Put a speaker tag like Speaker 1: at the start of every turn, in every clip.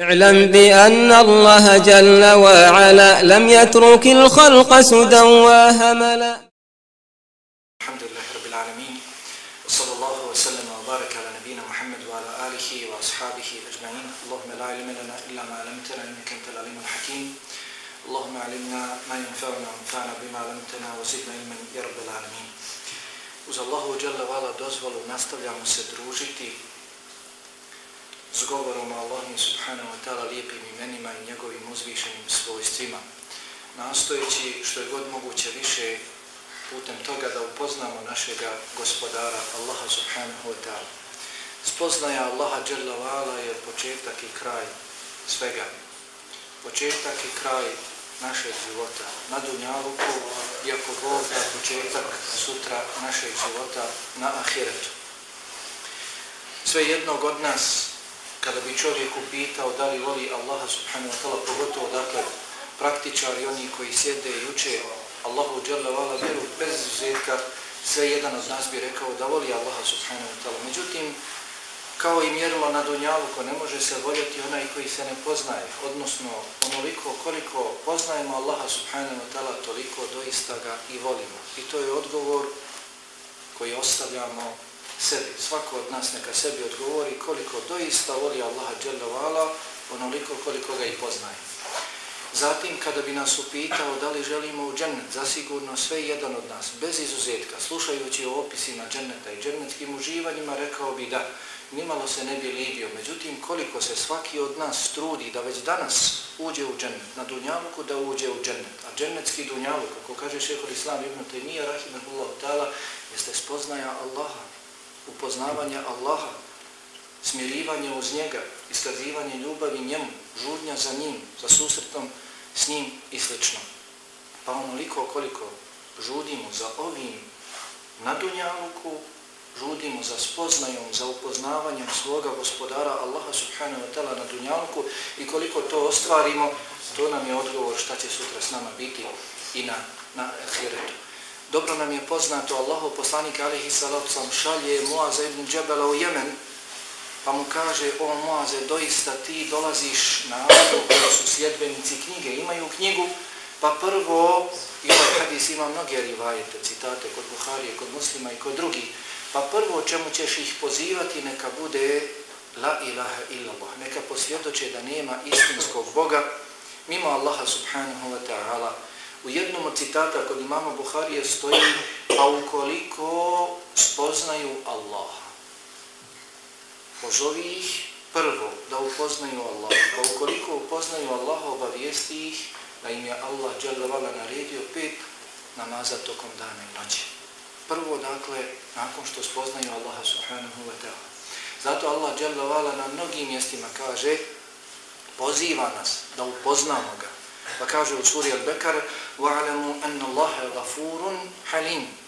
Speaker 1: اعلم بأن الله جل وعلا لم يترك الخلق سدى وهملا.
Speaker 2: الحمد لله رب العالمين وصلى الله وسلم وبارك على نبينا محمد وعلى آله وأصحابه أجمعين. اللهم لا علم لنا إلا ما علمتنا إنك أنت العليم الحكيم. اللهم علمنا ما ينفعنا وانفعنا بما علمتنا وزدنا علما يا رب العالمين. Uz Allahu Jalla Vala dozvolu nastavljamo se družiti s govorom o Allahim Subhanahu wa ta'ala lijepim imenima i njegovim uzvišenim svojstvima, nastojeći što je god moguće više putem toga da upoznamo našega gospodara Allaha Subhanahu wa ta'ala. Spoznaja Allaha Jalla Vala je početak i kraj svega. Početak i kraj našeg života na Dunjaluku, iako Bog početak sutra našeg života na Ahiretu. Sve jednog od nas kada bi čovjek upitao da li voli Allaha subhanahu wa ta'ala, pogotovo dakle praktičari, oni koji sjede i uče Allahu dželle vala vjeru bez izuzetka, sve jedan od nas bi rekao da voli Allaha subhanahu wa ta'ala. Međutim, kao i mjerilo na dunjalu, ko ne može se voljeti onaj koji se ne poznaje, odnosno onoliko koliko poznajemo Allaha subhanahu wa ta'ala, toliko doista ga i volimo. I to je odgovor koji ostavljamo sebi. Svako od nas neka sebi odgovori koliko doista voli Allaha dželjavala, onoliko koliko ga i poznaje. Zatim, kada bi nas upitao da li želimo u džennet, zasigurno sve jedan od nas, bez izuzetka, slušajući o opisima dženneta i džennetskim uživanjima, rekao bi da nimalo se ne bi libio. Međutim, koliko se svaki od nas trudi da već danas uđe u džennet, na dunjaluku da uđe u džennet. A džennetski dunjaluk, kako kaže šehol Islam ibn Taymiyyah, rahimahullah ta'ala, jeste spoznaja Allaha, upoznavanja Allaha, smirivanje uz njega, iskazivanje ljubavi njemu, žudnja za njim, za susretom s njim i sl. Pa onoliko koliko žudimo za ovim na dunjaluku, žudimo za spoznajom, za upoznavanjem svoga gospodara Allaha subhanahu wa ta'ala na dunjalku i koliko to ostvarimo, to nam je odgovor šta će sutra s nama biti i na, na ahiretu. Dobro nam je poznato, Allahov poslanik alihi salatu sam šalje Muaza ibn Džebela u Jemen, pa mu kaže, o Muaze, doista ti dolaziš na narodu koji su sljedbenici knjige, imaju knjigu, pa prvo, i ovaj hadis ima mnoge rivajete, citate kod Buharije, kod muslima i kod drugih, pa prvo čemu ćeš ih pozivati neka bude la ilaha illallah, neka posvjedoče da nema istinskog Boga, mimo Allaha subhanahu wa ta'ala, U jednom od citata kod imama Buharije stoji a ukoliko spoznaju Allaha. Pozovi ih prvo da upoznaju Allaha. Pa ukoliko upoznaju Allaha obavijesti ih da im je Allah dželjavala naredio pet namaza tokom dana i noći. Prvo, dakle, nakon što spoznaju Allaha subhanahu wa ta'ala. Zato Allah dželjavala na mnogim mjestima kaže poziva nas da upoznamo ga Pa kaže u suri Al-Bekar وَعْلَمُوا أَنَّ اللَّهَ غَفُورٌ حَلِيمٌ.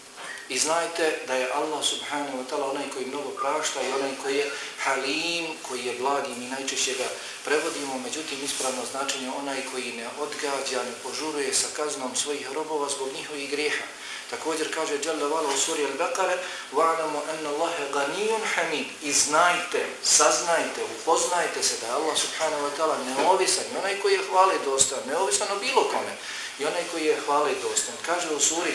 Speaker 2: I znajte da je Allah subhanahu wa ta'ala onaj koji mnogo prašta i onaj koji je halim, koji je blagim i najčešće ga prevodimo, međutim ispravno značenje onaj koji ne odgađa, ne požuruje sa kaznom svojih robova zbog njihovih grijeha. Također kaže Jalla Vala u suri Al-Baqara وَعْلَمُوا أَنَّ اللَّهَ غَنِيٌ حَمِيدٌ I znajte, saznajte, upoznajte se da je Allah subhanahu wa ta'ala neovisan i onaj koji je hvale dostan, neovisan o bilo kome i onaj koji je hvale dostan. Kaže u suri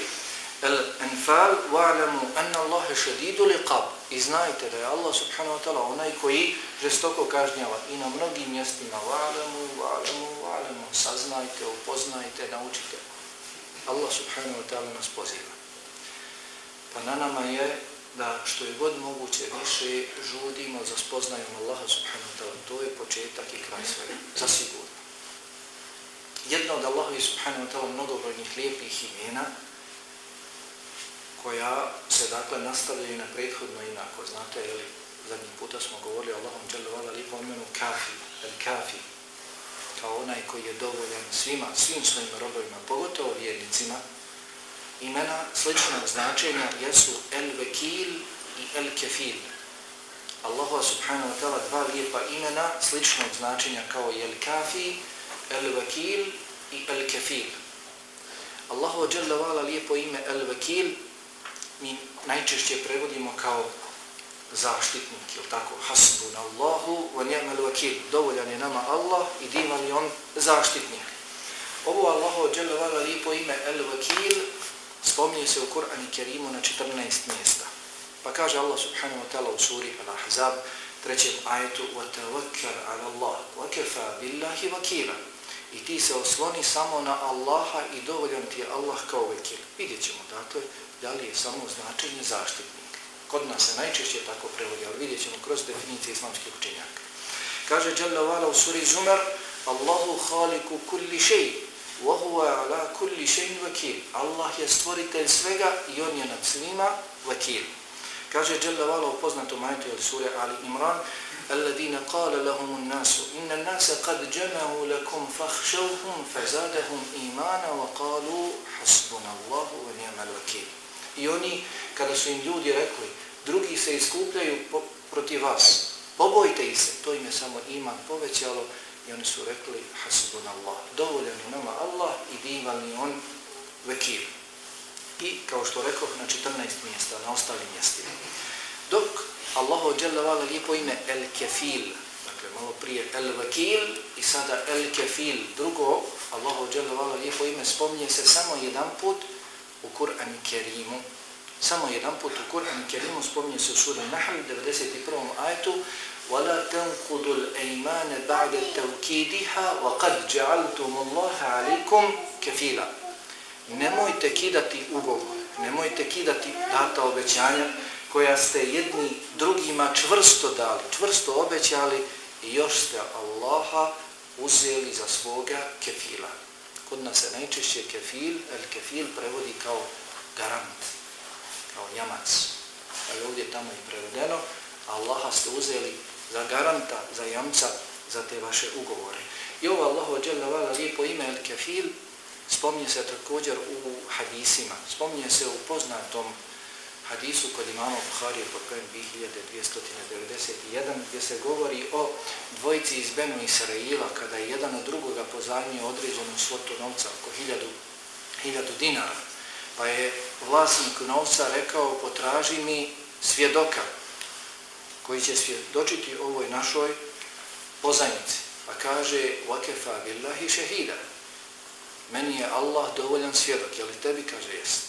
Speaker 2: الانفال وعلموا ان shadidul iqab. I iznajte da je Allah subhanahu wa taala onaj koji žestoko kažnjava i na mnogim mjestima. Wa'lamu wa'lamu wa'lamu. Saznajte upoznajte naučite. Allah subhanahu wa taala nas poziva. Pa na nama je da što je god moguće više žudimo za spoznajom Allaha subhanahu wa taala. To je početak i kraj svega za sigurno jedno od Allahovi subhanahu wa taala mnogobrojnih lijepih imena koja se dakle nastavlja i na prethodno inako. Znate, jeli, zadnji puta smo govorili Allahom dželle vala imenu Kafi, el Kafi, kao onaj koji je dovoljan svima, svim svojim robovima, pogotovo vjernicima, imena sličnog značenja jesu El Vekil i El Kefil. Allahu subhanahu wa ta'ala dva lijepa imena sličnog značenja kao El Kafi, El Vekil i El Kefil. Allahu jalla lijepo ime El Vekil mi najčešće prevodimo kao zaštitnik, ili tako, hasbun Allahu wa ni'mal wakil. Dovoljan je nama Allah i divan je on zaštitnik. Ovo Allaho dželevala lijepo ime El Vakil spominje se u Kur'an i Kerimu na 14 mjesta. Pa kaže Allah subhanahu wa ta'ala u suri Al-Ahzab trećem ajetu وَتَوَكَّرْ عَلَى اللَّهِ وَكَفَى بِاللَّهِ وَكِيلًا I ti se osloni samo na Allaha i dovoljan ti je Allah kao vekil. Vidjet ćemo dakle da li je samo značenje zaštitnik. Kod nas se najčešće tako prevodi, ali vidjet ćemo kroz definicije islamskih učenjaka. Kaže Jalla Vala u suri Zumar Allahu khaliku kulli šeji wa huwa ala kulli šeji vakil. Allah je stvoritelj svega i on je nad svima vakil. Kaže Jalla Vala u poznatom ajetu ili suri Ali Imran الذين قال لهم الناس إن الناس قد جمعوا لكم فاخشوهم فزادهم إيمانا وقالوا حسبنا الله ونعم الوكيل I oni, kada su im ljudi rekli, drugi se iskupljaju po, protiv vas, pobojte ih se, to im je samo iman povećalo i oni su rekli, hasbun Allah, dovoljan je nama Allah i divan je on vekir. I, kao što rekao, na 14 mjesta, na ostalim mjestima. Dok Allahu dželle vala lijepo ime El Kefil, dakle malo prije El Vakil i sada El Kefil, drugo Allahu dželle vala lijepo ime spominje se samo jedan put u Kur'anu Kerimu. Samo jedan put u Kur'anu Kerimu spominje se u suri Nahl 91. ajetu ولا تنقضوا الايمان بعد توكيدها وقد جعلتم الله عليكم كفيلا nemojte kidati ugovor nemojte kidati data obećanja koja ste jedni drugima čvrsto dali, čvrsto obećali i još ste Allaha uzeli za svoga kefila. Kod nas se najčešće kefil, el kefil prevodi kao garant, kao jamac. Pa je ovdje tamo i prevedeno, Allaha ste uzeli za garanta, za jamca, za te vaše ugovore. I ovo Allahu dželle vala lijepo ime el kefil, spominje se također u hadisima, spominje se u poznatom hadisu kod imama Buharije pod kojem 2291 gdje se govori o dvojici iz Benu Israila kada je jedan od drugoga pozajmio određenu svotu novca oko hiljadu, hiljadu dinara. Pa je vlasnik novca rekao potraži mi svjedoka koji će svjedočiti ovoj našoj pozajnici. Pa kaže vakefa billahi šehida. Meni je Allah dovoljan svjedok. Je li tebi? Kaže jest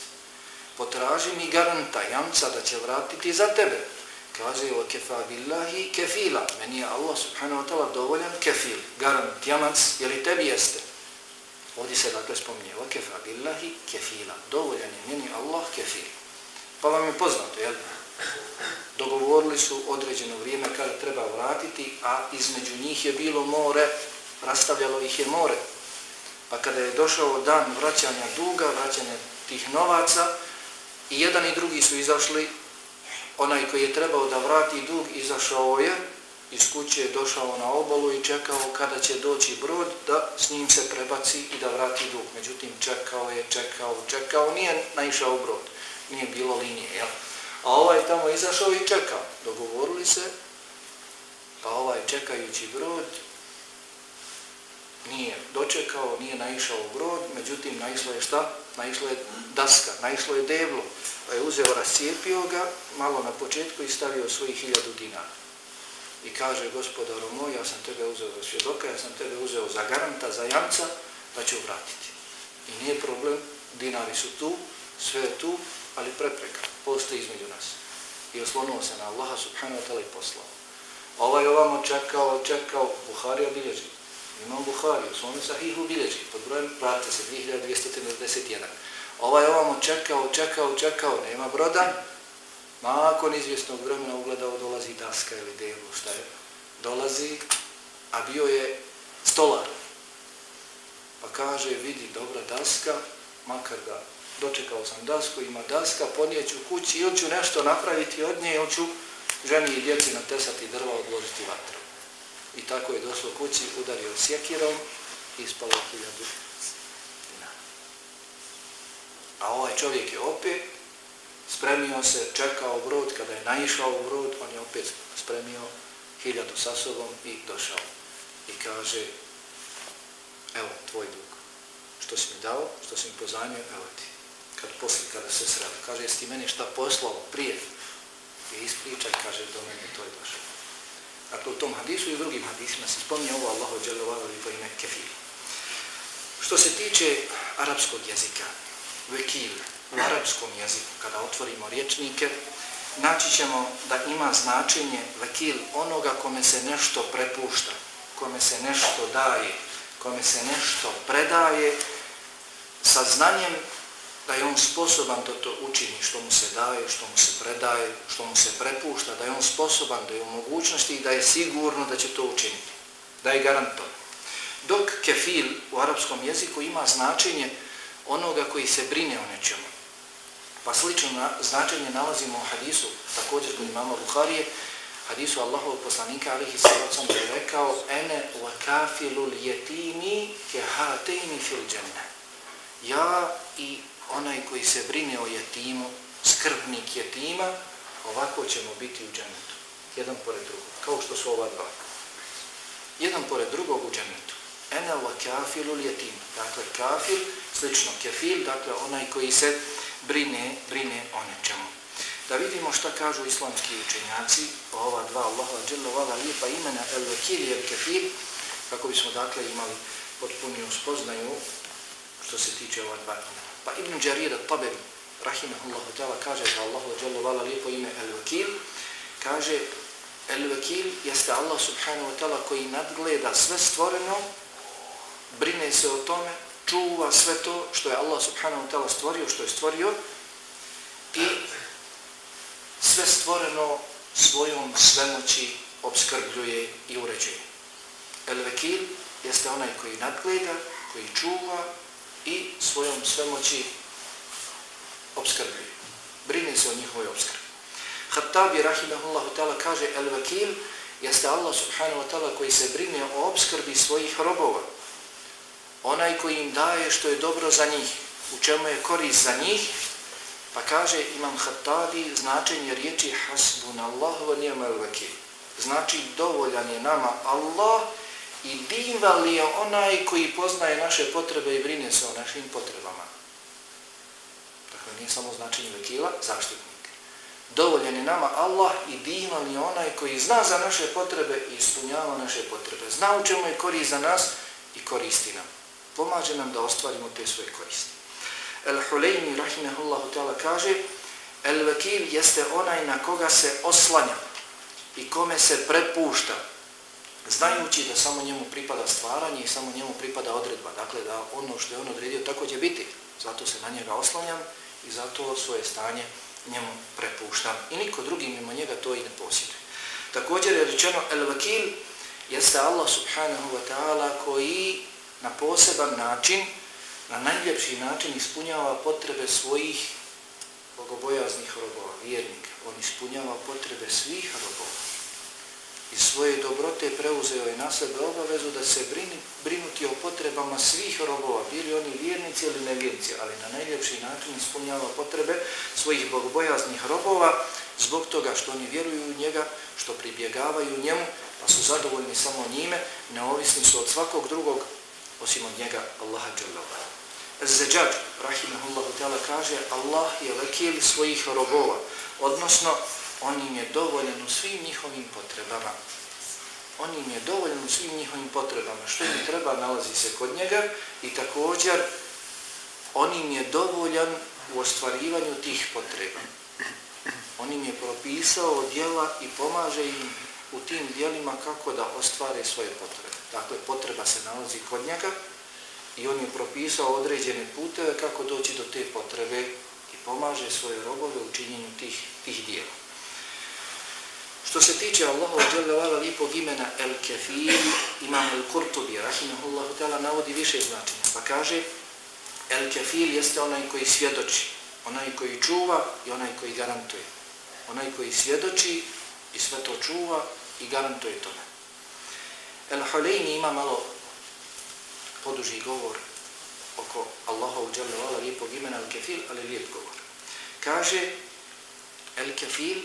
Speaker 2: potraži mi garanta, jamca da će vratiti za tebe. Kaže, o kefa billahi kefila. Meni je Allah subhanahu wa ta'ala dovoljan kefil, garant, jamac, je li tebi jeste? Ovdje se dakle spominje, o kefa billahi kefila. Dovoljan je meni Allah kefil. Pa vam je poznato, jel? Dogovorili su određeno vrijeme kada treba vratiti, a između njih je bilo more, rastavljalo ih je more. Pa kada je došao dan vraćanja duga, vraćanja tih novaca, I jedan i drugi su izašli, onaj koji je trebao da vrati dug izašao je, iz kuće je došao na obalu i čekao kada će doći brod da s njim se prebaci i da vrati dug. Međutim, čekao je, čekao, čekao, nije naišao brod, nije bilo linije, jel? A ovaj tamo izašao i čekao. Dogovorili se, pa ovaj čekajući brod nije dočekao, nije naišao u brod, međutim naišlo je šta? Naišlo je daska, naišlo je deblo. Pa je uzeo, rascijepio ga malo na početku i stavio svojih hiljadu dinara. I kaže, gospodaru moj, ja sam tebe uzeo za svjedoka, ja sam tebe uzeo za garanta, za jamca, da ću vratiti. I nije problem, dinari su tu, sve je tu, ali prepreka, postoji između nas. I oslonuo se na Allaha subhanahu wa ta'la i poslao. Ovaj ovamo čekao, čekao, Buharija bilježi. Imam Buhari, u svome sahihu bilježi, pod brojem prate se 2291. Ovaj ovamo čekao, čekao, čekao, nema broda. Nakon izvjesnog vremena ugledao dolazi daska ili delu, šta je? Dolazi, a bio je stolar. Pa kaže, vidi, dobra daska, makar da dočekao sam dasku, ima daska, ponijeću kući ili ću nešto napraviti od nje, ili ću ženi i djeci natesati drva, odložiti vatru. I tako je došlo kući, udario sjekirom i ispalo hiljadu A ovaj čovjek je opet spremio se, čekao brod, kada je naišao u brod, on je opet spremio hiljadu sa sobom i došao. I kaže, evo tvoj dug, što si mi dao, što si mi pozajmio, evo ti. Kad posli, kada se sreli, kaže, jesi ti meni šta poslao prije? I ispričaj, kaže, do mene to je došao. Dakle, u tom hadisu i u drugim hadisima se spominje ovo Allahu dželevala po ime kefil. Što se tiče arapskog jezika, vekil u arapskom jeziku, kada otvorimo riječnike, naći ćemo da ima značenje vekil onoga kome se nešto prepušta, kome se nešto daje, kome se nešto predaje, sa znanjem da je on sposoban da to učini što mu se daje, što mu se predaje, što mu se prepušta, da je on sposoban, da je u mogućnosti i da je sigurno da će to učiniti, da je garantovan. Dok kefil u arapskom jeziku ima značenje onoga koji se brine o nečemu. Pa slično značenje nalazimo u hadisu, također kod imama Buharije, hadisu Allahov poslanika alihi sallam je rekao ene wa kafilul jetimi ke hatejni fil dženne. Ja i onaj koji se brine o jetimu, skrbnik jetima, ovako ćemo biti u dženetu. Jedan pored drugog, kao što su ova dva. Jedan pored drugog u džennetu. Ene wa kafilul jetim. Dakle, kafil, slično kefil, dakle, onaj koji se brine, brine o nečemu. Da vidimo šta kažu islamski učenjaci o ova dva Allaha dželle vala lijepa imena El Vakil i El Kefil, kako bismo dakle imali potpuniju spoznaju što se tiče ova dva imena. Pa Ibn Đarir al-Taberi, rahimahullahu ta'ala, kaže za Allahu dželle vala lijepo ime El Vakil, kaže El Vakil jeste Allah subhanahu wa ta'ala koji nadgleda sve stvoreno, brine se o tome, čuva sve to što je Allah subhanahu wa ta'ala stvorio, što je stvorio i sve stvoreno svojom svemoći obskrbljuje i uređuje. El-Vakil jeste onaj koji nadgleda, koji čuva i svojom svemoći obskrbljuje. Brine se o njihovoj obskrbi. Hattabi, rahimahullahu ta'ala, kaže El-Vekil jeste Allah subhanahu wa ta'ala koji se brine o obskrbi svojih robova. Onaj koji im daje što je dobro za njih, u čemu je korist za njih Pa kaže Imam Hattabi značenje riječi hasbun Allahu wa ni'mal vakil. Znači dovoljan je nama Allah i divan li je onaj koji poznaje naše potrebe i brine se o našim potrebama. Dakle, nije samo značenje vekila, zaštitnik. Dovoljen je nama Allah i divan li je onaj koji zna za naše potrebe i ispunjava naše potrebe. Zna u čemu je korist za nas i koristi nam. Pomaže nam da ostvarimo te svoje koristi. El-Huleymi, rahimahullahu ta'ala, kaže El-Vekil jeste onaj na koga se oslanja i kome se prepušta, znajući da samo njemu pripada stvaranje i samo njemu pripada odredba. Dakle, da ono što je on odredio, tako će biti. Zato se na njega oslanjam i zato svoje stanje njemu prepuštam. I niko drugi mimo njega to i ne posjeduje. Također je rečeno El-Vakil jeste Allah subhanahu wa ta'ala koji na poseban način na najljepši način ispunjava potrebe svojih bogobojaznih robova, vjernika. On ispunjava potrebe svih robova. I svoje dobrote preuzeo je na sebe obavezu da se brini, brinuti o potrebama svih robova, bili oni vjernici ili nevjernici, ali na najljepši način ispunjava potrebe svojih bogobojaznih robova zbog toga što oni vjeruju u njega, što pribjegavaju njemu, pa su zadovoljni samo njime, neovisni su od svakog drugog osim od njega Allaha Đalala. Zeđađ, rahimahullahu ta'ala, kaže Allah je lekil svojih robova, odnosno on im je dovoljen u svim njihovim potrebama. On im je dovoljen u svim njihovim potrebama. Što im treba, nalazi se kod njega i također on im je dovoljan u ostvarivanju tih potreba. On im je propisao djela i pomaže im u tim djelima kako da ostvare svoje potrebe. Dakle, potreba se nalazi kod njega, i on je propisao određene puteve kako doći do te potrebe i pomaže svoje robove u činjenju tih, tih dijela. Što se tiče Allaha dželle lipog imena El Kefir, imam El Kurtubi, rahimahullahu ta'ala, navodi više značenja. Pa kaže, El Kefir jeste onaj koji svjedoči, onaj koji čuva i onaj koji garantuje. Onaj koji svjedoči i sve to čuva i garantuje tome. El Huleyni ima malo poduži govor oko Allahov dželle lipog imena El Kefir, ali lijep govor. Kaže, El Kefir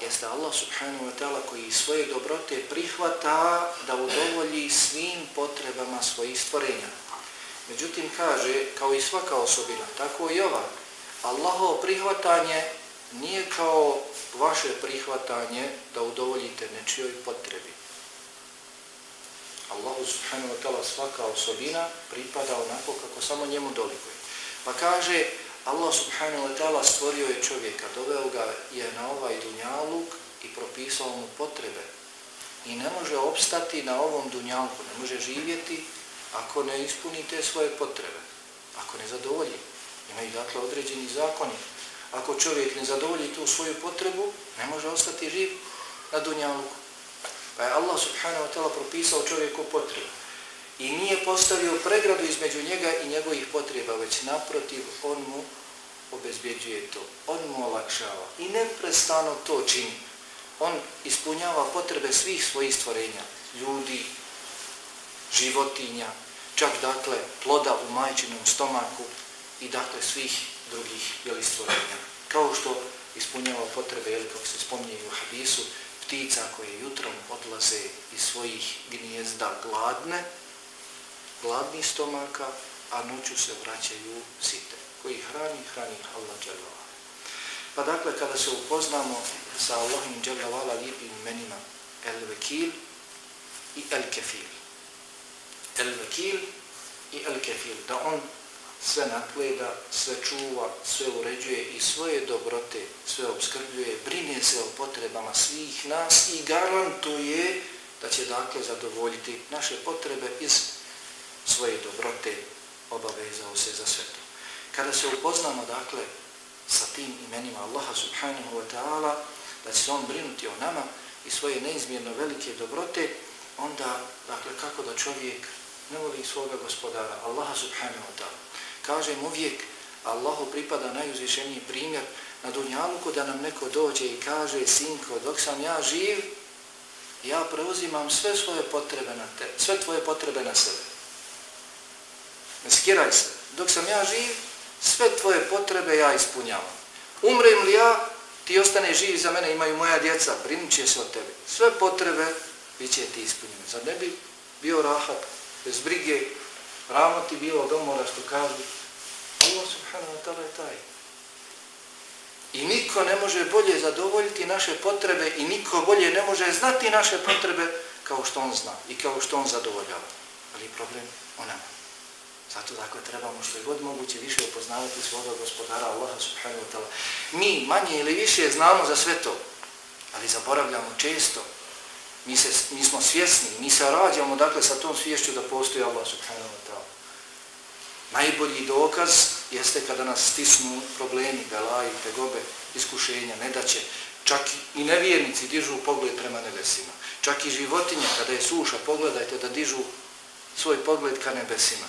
Speaker 2: jeste Allah subhanahu wa ta'ala koji svoje dobrote prihvata da udovolji svim potrebama svojih stvorenja. Međutim, kaže, kao i svaka osobina, tako i ova, Allahovo prihvatanje nije kao vaše prihvatanje da udovoljite nečijoj potrebi Allahu subhanahu wa ta'ala svaka osobina pripada onako kako samo njemu dolikuje. Pa kaže, Allah subhanahu wa ta'ala stvorio je čovjeka, doveo ga je na ovaj dunjaluk i propisao mu potrebe. I ne može opstati na ovom dunjalku, ne može živjeti ako ne ispuni te svoje potrebe, ako ne zadovolji. Imaju dakle određeni zakoni. Ako čovjek ne zadovolji tu svoju potrebu, ne može ostati živ na dunjalku. Pa je Allah subhanahu wa ta'ala propisao čovjeku potrebu. I nije postavio pregradu između njega i njegovih potreba, već naprotiv, on mu obezbjeđuje to. On mu olakšava i neprestano to čini. On ispunjava potrebe svih svojih stvorenja, ljudi, životinja, čak dakle ploda u majčinom stomaku i dakle svih drugih jeli, stvorenja. Kao što ispunjava potrebe, jeli, kako se spominje u hadisu, ptica koje jutrom odlaze iz svojih gnijezda gladne, gladni stomaka, a noću se vraćaju site. Koji hrani, hrani Allah dželjavala. Pa dakle, kada se upoznamo sa Allahim dželjavala lijepim imenima El-Vekil i El-Kefil. El-Vekil i El-Kefil, da on sve nadgleda, sve čuva, sve uređuje i svoje dobrote sve obskrbljuje, brine se o potrebama svih nas i garantuje da će dakle zadovoljiti naše potrebe iz svoje dobrote obavezao se za sve to. Kada se upoznamo dakle sa tim imenima Allaha subhanahu wa ta'ala, da će se on brinuti o nama i svoje neizmjerno velike dobrote, onda dakle kako da čovjek ne voli svoga gospodara, Allaha subhanahu wa ta'ala. Kažem uvijek, Allahu pripada najuzvišeniji primjer na dunjaluku da nam neko dođe i kaže, sinko, dok sam ja živ, ja preuzimam sve svoje potrebe na te, sve tvoje potrebe na sebe. Ne skiraj se. Dok sam ja živ, sve tvoje potrebe ja ispunjavam. Umrem li ja, ti ostane živ za mene, imaju moja djeca, brinut će se o tebi. Sve potrebe bit će ti ispunjene. Zar ne bi bio rahat, bez brige, ravno ti bilo omora što kažu, Allah subhanahu wa ta'ala je taj. I niko ne može bolje zadovoljiti naše potrebe i niko bolje ne može znati naše potrebe kao što on zna i kao što on zadovoljava. Ali problem o nama. Zato dakle trebamo što je god moguće više upoznavati svoga gospodara Allaha subhanahu wa ta'ala. Mi manje ili više znamo za sve to, ali zaboravljamo često. Mi, se, mi smo svjesni, mi se rađamo dakle sa tom svješću da postoji Allah subhanahu wa ta'ala. Najbolji dokaz jeste kada nas stisnu problemi, belaji, tegobe, iskušenja, nedaće. Čak i nevjernici dižu pogled prema nebesima. Čak i životinja kada je suša, pogledajte da dižu svoj pogled ka nebesima.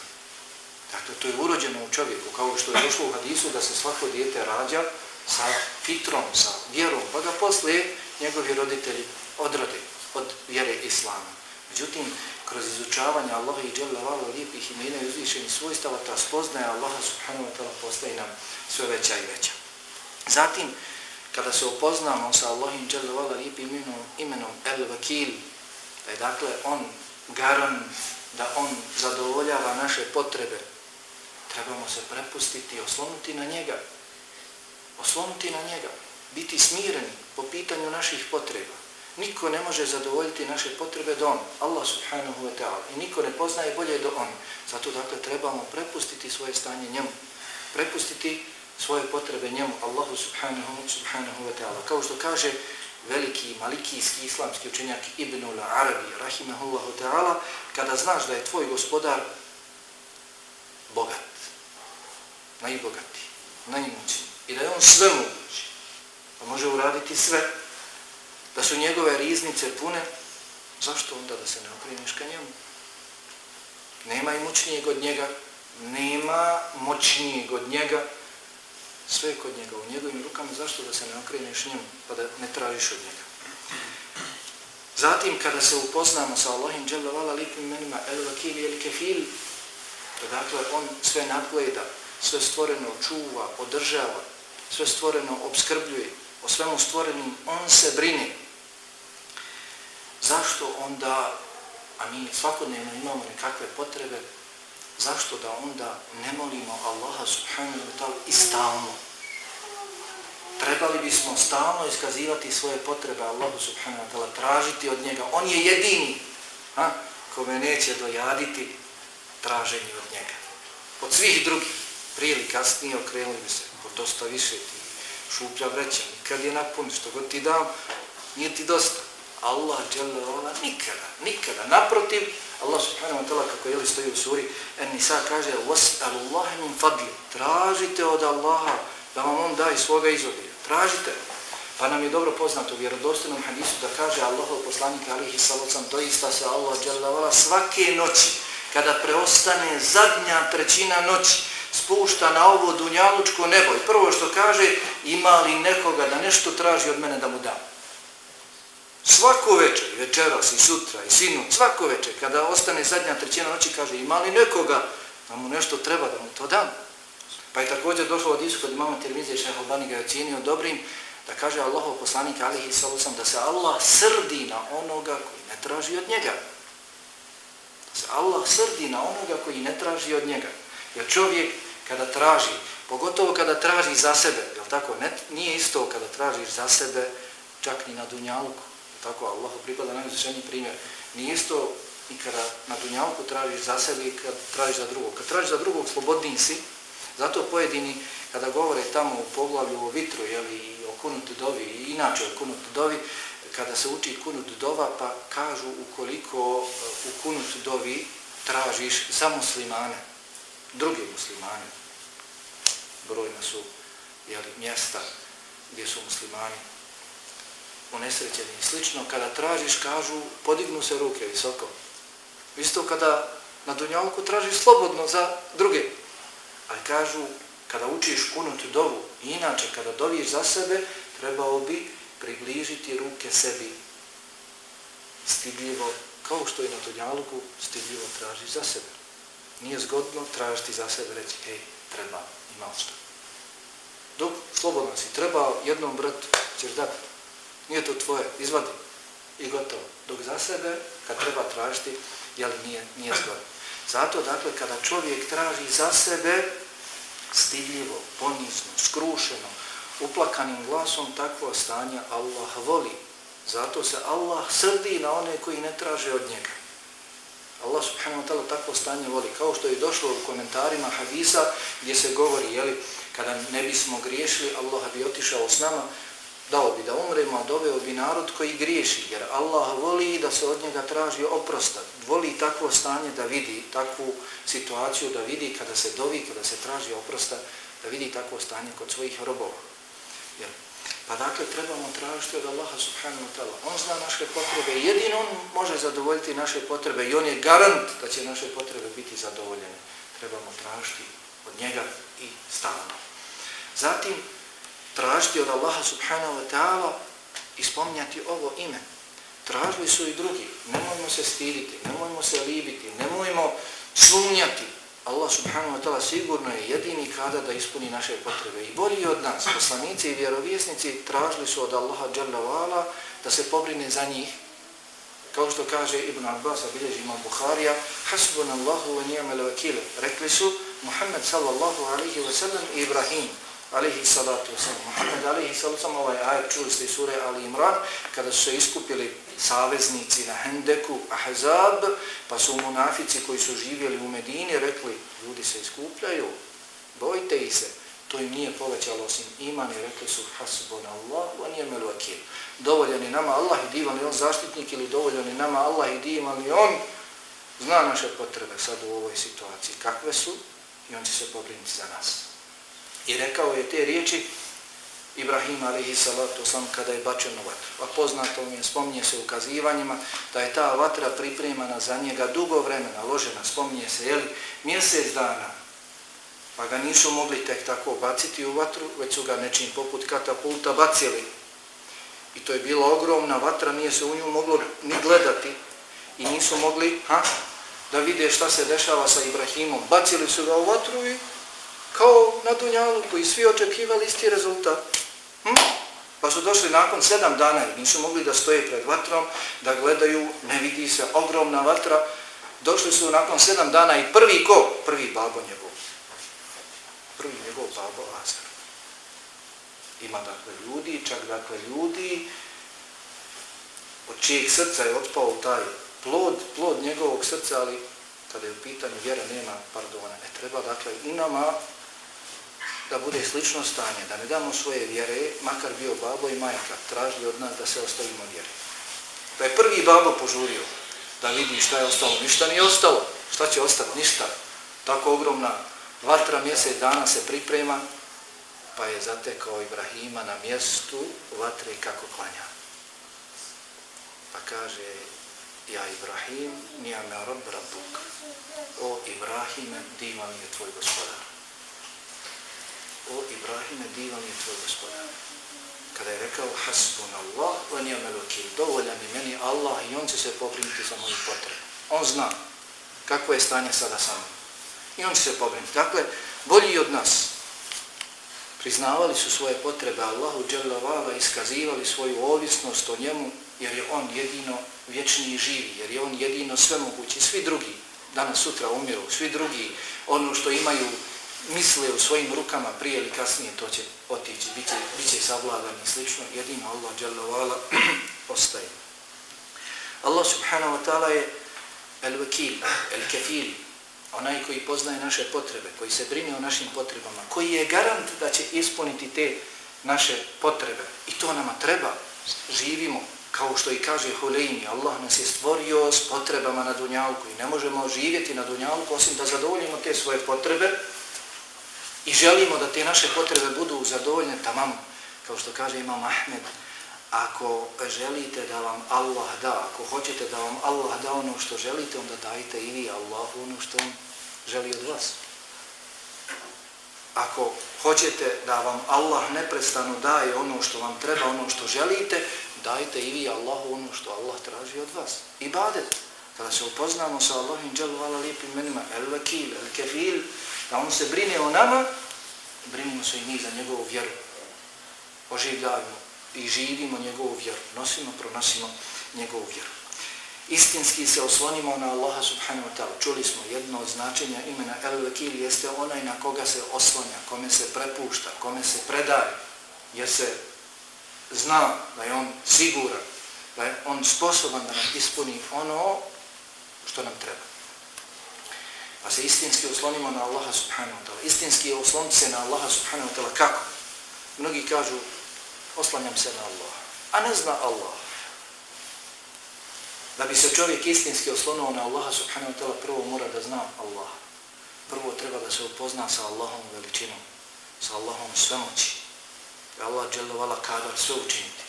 Speaker 2: Dakle, to je urođeno u čovjeku, kao što je došlo u hadisu da se svako dijete rađa sa fitrom, sa vjerom, pa ga poslije njegovi roditelji odrade od vjere Islama. Međutim, kroz izučavanje Allaha i Jalla Vala lijepih imena i uzvišenih svojstava, ta spoznaja Allaha subhanahu wa ta'ala postaje nam sve veća i veća. Zatim, kada se upoznamo sa Allahim Jalla Vala lijepim imenom, imenom El Vakil, da je dakle on garan, da on zadovoljava naše potrebe, trebamo se prepustiti i oslonuti na njega. Oslonuti na njega. Biti smireni po pitanju naših potreba. Niko ne može zadovoljiti naše potrebe do on. Allah subhanahu wa ta'ala. I niko ne poznaje bolje do on. Zato dakle trebamo prepustiti svoje stanje njemu. Prepustiti svoje potrebe njemu. Allahu subhanahu, subhanahu wa ta'ala. Kao što kaže veliki malikijski islamski učenjak Ibnul Arabi, rahimahullahu ta'ala, kada znaš da je tvoj gospodar bogat, najbogati, najmoćniji i da je on sve mogući, pa može uraditi sve, da su njegove riznice pune, zašto onda da se ne okriniš ka njemu? Nema imućnijeg od njega, nema moćnijeg od njega, sve je kod njega, u njegovim rukama, zašto da se ne okriniš njemu, pa da ne tražiš od njega? Zatim, kada se upoznamo sa Allahim dželavala lipim menima El Vakil El Kefil, to dakle on sve nadgleda, sve stvoreno čuva, održava, sve stvoreno obskrbljuje, o svemu stvorenim on se brine. Zašto onda, a mi svakodnevno imamo nekakve potrebe, zašto da onda ne molimo Allaha subhanahu wa ta'ala i stalno? Trebali bismo stalno iskazivati svoje potrebe Allahu subhanahu wa ta'ala, tražiti od njega. On je jedini ha, kome neće dojaditi traženje od njega. Od svih drugih, prije ili kasnije okrenuli bi se, kod dosta više ti šuplja vreća, nikad je napuni, što god ti dao, nije ti dosta. Allah dželle ona nikada, nikada. Naprotiv, Allah subhanahu wa ta'ala kako je li stoji u suri En-Nisa kaže وَسْأَلُ min fadli. Tražite od Allaha da vam on daje svoga izobija. Tražite. Pa nam je dobro poznato u vjerodostojnom hadisu da kaže Allahov poslanik alihi salocam doista se Allah dželle ona svake noći kada preostane zadnja trećina noći spušta na ovo dunjalučko nebo i prvo što kaže ima li nekoga da nešto traži od mene da mu dam. Svako večer, večeras i sutra i sinu, svako večer, kada ostane zadnja trećina noći, kaže ima li nekoga da mu nešto treba da mu to dam. Pa je također došlo od isu kod imama televizije šeha Albani ga je ocijenio dobrim da kaže Allahov poslanik alihi salusam, da se Allah srdi na onoga koji ne traži od njega. Da se Allah srdi na onoga koji ne traži od njega. Jer čovjek kada traži, pogotovo kada traži za sebe, je tako? Ne, nije isto kada tražiš za sebe čak ni na dunjalku tako Allahu pripada najuzvišeniji primjer. Nije isto i kada na dunjalku tražiš za sebe i kad tražiš za drugog. Kad tražiš za drugog, slobodniji si. Zato pojedini, kada govore tamo u poglavlju o vitru, jeli, i o kunutu dovi, i inače o kunutu dovi, kada se uči kunut dova, pa kažu ukoliko e, u kunut dovi tražiš za muslimane, druge muslimane, brojna su jeli, mjesta gdje su muslimani, unesrećeni i slično, kada tražiš, kažu, podignu se ruke visoko. Isto kada na dunjalku tražiš slobodno za druge. Ali kažu, kada učiš kunut dovu, inače kada doviš za sebe, trebao bi približiti ruke sebi stidljivo, kao što je na dunjalku stidljivo tražiš za sebe. Nije zgodno tražiti za sebe, reći, hej, treba, imao što. Dok slobodno si, treba jednom bratu, ćeš dati nije to tvoje, izvadi i gotovo. Dok za sebe, kad treba tražiti, jel nije, nije zgodno. Zato, dakle, kada čovjek traži za sebe, stidljivo, ponizno, skrušeno, uplakanim glasom, takvo stanje Allah voli. Zato se Allah srdi na one koji ne traže od njega. Allah subhanahu wa ta'ala takvo stanje voli. Kao što je došlo u komentarima hadisa gdje se govori, jeli, kada ne bismo griješili, Allah bi otišao s nama, dao bi da umremo, a doveo bi narod koji griješi, jer Allah voli da se od njega traži oprosta, voli takvo stanje da vidi, takvu situaciju da vidi kada se dovi, kada se traži oprosta, da vidi takvo stanje kod svojih robova. Jer, pa dakle, trebamo tražiti od Allaha subhanahu wa ta'ala. On zna naše potrebe, jedino on može zadovoljiti naše potrebe i on je garant da će naše potrebe biti zadovoljene. Trebamo tražiti od njega i stalno. Zatim, tražiti od Allaha subhanahu wa ta'ala i spominjati ovo ime. Tražili su i drugi. Nemojmo se stiditi, nemojmo se libiti, nemojmo sumnjati. Allah subhanahu wa ta'ala sigurno je jedini kada da ispuni naše potrebe. I bolji od nas, poslanici i vjerovjesnici, tražili su od Allaha dželavala da se pobrine za njih. Kao što kaže Ibn Abbas, a bilježi imam Bukharija, hasbun Allahu wa ni'mal vakile. Rekli su Muhammed sallallahu alaihi wa sallam i Ibrahim alaihi salatu wasalam. Muhammed alaihi salatu wasalam, ovaj ajat čuli ste sure Ali Imran, kada su se iskupili saveznici na Hendeku, Ahzab, pa su munafici koji su živjeli u Medini rekli, ljudi se iskupljaju, bojte ih se. To im nije povećalo osim iman i rekli su hasbuna Allah, on je meluakil. Dovoljan je nama Allah i divan je on zaštitnik ili dovoljan je nama Allah i divan je on zna naše potrebe sad u ovoj situaciji. Kakve su? I on će se pobrinuti za nas. I rekao je te riječi Ibrahim alaihi salatu sam kada je bačen u vatru. A poznato mi je, spominje se ukazivanjima da je ta vatra pripremana za njega dugo vremena, ložena, spominje se, jeli, mjesec dana. Pa ga nisu mogli tek tako baciti u vatru, već su ga nečim poput katapulta bacili. I to je bila ogromna vatra, nije se u nju moglo ni gledati. I nisu mogli ha, da vide šta se dešava sa Ibrahimom. Bacili su ga u vatru i kao na Dunjalu koji svi očekivali isti rezultat. Hm? Pa su došli nakon sedam dana i nisu mogli da stoje pred vatrom, da gledaju, ne vidi se ogromna vatra. Došli su nakon sedam dana i prvi ko? Prvi babo njegov. Prvi njegov babo Lazar. Ima dakle ljudi, čak dakle ljudi od čijeg srca je otpao taj plod, plod njegovog srca, ali kada je u pitanju vjera nema pardona. Ne treba, dakle, i nama da bude slično stanje, da ne damo svoje vjere, makar bio babo i majka, tražili od nas da se ostavimo vjere. Pa je prvi babo požurio da vidi šta je ostalo. Ništa nije ostalo. Šta će ostati? Ništa. Tako ogromna vatra mjesec dana se priprema, pa je zatekao Ibrahima na mjestu vatre kako klanja. Pa kaže, ja Ibrahim, nija me rob rabuk. O Ibrahime, divan je tvoj gospodar. O Ibrahime, divan je tvoj gospodar. Kada je rekao, hasbun Allah, on je melokil, dovoljan je meni Allah i on će se poprimiti za moju potrebu. On zna kako je stanje sada sa mnom. I on će se poprimiti. Dakle, bolji od nas, priznavali su svoje potrebe Allahu dželavala, iskazivali svoju ovisnost o njemu, jer je on jedino vječni i živi, jer je on jedino svemogući. Svi drugi danas sutra umiru, svi drugi ono što imaju misle u svojim rukama prije ili kasnije to će otići, bit će, bit će savladan i slično, jedino Allah dželavala ostaje. Allah subhanahu wa ta'ala je el-vakil, el-kefil, onaj koji poznaje naše potrebe, koji se brine o našim potrebama, koji je garant da će ispuniti te naše potrebe. I to nama treba. Živimo, kao što i kaže Huleini, Allah nas je stvorio s potrebama na Dunjalku i ne možemo živjeti na Dunjalku osim da zadovoljimo te svoje potrebe i želimo da te naše potrebe budu zadovoljne tamam, kao što kaže Imam Ahmed, ako želite da vam Allah da, ako hoćete da vam Allah da ono što želite, onda dajte i vi Allahu ono što on želi od vas. Ako hoćete da vam Allah neprestano daje ono što vam treba, ono što želite, dajte i vi Allahu ono što Allah traži od vas. Ibadet. Kada se upoznamo sa Allahim dželu ala lijepim menima, el vakil, el kefil, da on se brine o nama, brinimo se i mi za njegovu vjeru. Oživljavimo i živimo njegovu vjeru. Nosimo, pronosimo njegovu vjeru istinski se oslonimo na Allaha subhanahu wa ta'ala. Čuli smo jedno od značenja imena El Vekil jeste onaj na koga se oslanja, kome se prepušta, kome se predaje, jer se zna da je on siguran, da je on sposoban da nam ispuni ono što nam treba. Pa se istinski oslonimo na Allaha subhanahu wa ta'ala. Istinski osloniti se na Allaha subhanahu wa ta'ala kako? Mnogi kažu, oslanjam se na Allaha. A ne zna Allah. Da bi se čovjek istinski oslonuo na Allaha subhanahu wa ta'ala, prvo mora da zna Allah. Prvo treba da se upozna sa Allahom veličinom, sa Allahom svemoći. Da Allah dželovala kada sve učiniti.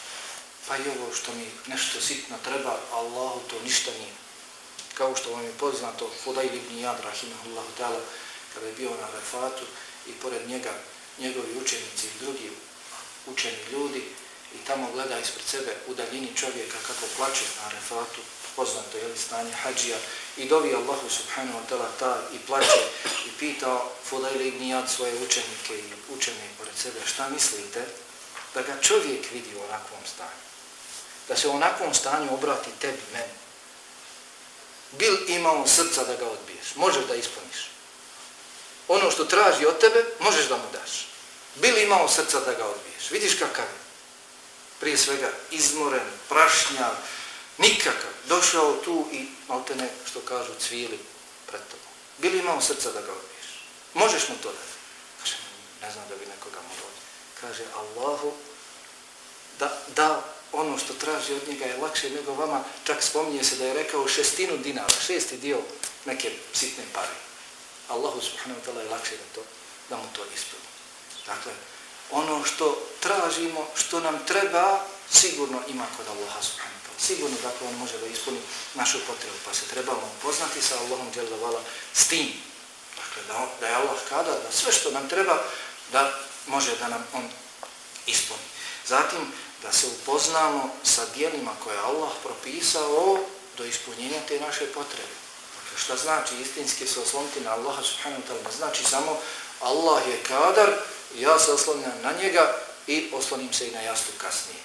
Speaker 2: Pa i ovo što mi nešto sitno treba, Allahu to ništa nije. Kao što vam je poznato, Fudajl ibn Jad, rahimahullahu ta'ala, kada je bio na refatu i pored njega, njegovi učenici i drugi učeni ljudi, i tamo gleda ispred sebe u daljini čovjeka kako plače na refatu, poznato je li stanje hađija, i dovi Allahu subhanahu wa ta'ala ta i plače i pita Fudail ibn Jad svoje učenike i učene pored sebe, šta mislite da ga čovjek vidi u onakvom stanju? Da se u onakvom stanju obrati tebi, meni. Bil imao srca da ga odbiješ, možeš da ispuniš. Ono što traži od tebe, možeš da mu daš. Bil imao srca da ga odbiješ. Vidiš kakav je? prije svega izmoren, prašnjav, nikakav, došao tu i malte ne, što kažu, cvili pred tobom. Bili imao srca da ga odbiješ? Možeš mu to dati? Kaže, ne znam da bi nekoga mogao. Kaže, Allahu, da, da ono što traži od njega je lakše nego vama, čak spominje se da je rekao šestinu dinara, šesti dio neke sitne pare. Allahu subhanahu wa ta'la je lakše da, to, da mu to ispuni. Dakle, ono što tražimo, što nam treba, sigurno ima kod Allaha subhanahu wa ta'ala. Sigurno dakle on može da ispuni našu potrebu, pa se trebamo poznati sa Allahom djelavala s tim. Dakle, da, da je Allah kada, da sve što nam treba, da može da nam on ispuni. Zatim, da se upoznamo sa dijelima koje Allah propisao do ispunjenja te naše potrebe. Dakle, šta znači istinski se osloniti na Allaha subhanahu wa ta'ala? Znači samo Allah je kadar, ja se oslonim na njega i oslonim se i na jastu kasnije.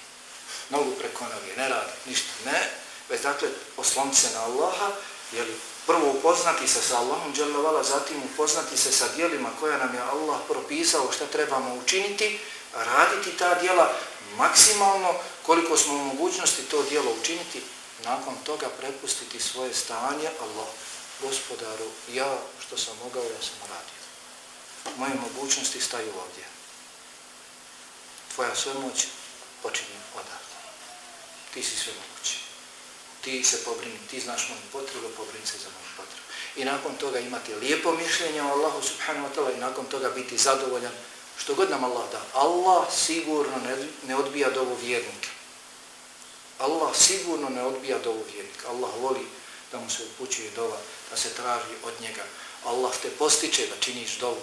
Speaker 2: Nogu preko noge, ne radi, ništa, ne. Već dakle, osloniti se na Allaha, jer prvo upoznati se sa Allahom, dželovala, zatim upoznati se sa dijelima koja nam je Allah propisao šta trebamo učiniti, raditi ta dijela maksimalno koliko smo u mogućnosti to dijelo učiniti, nakon toga prepustiti svoje stanje Allah. Gospodaru, ja što sam mogao, ja sam uradio. Moje mogućnosti staju ovdje. Tvoja svemoć počinje odavde. Ti si sve mogući. Ti se pobrini, ti znaš moju potrebu, pobrini se za moju potrebu. I nakon toga imati lijepo mišljenje o Allahu subhanahu wa ta'ala i nakon toga biti zadovoljan što god nam Allah da. Allah sigurno ne, ne odbija dovu vjernika. Allah sigurno ne odbija dovu vjernika. Allah voli da mu se upućuje dova, da se traži od njega. Allah te postiče da činiš dovu.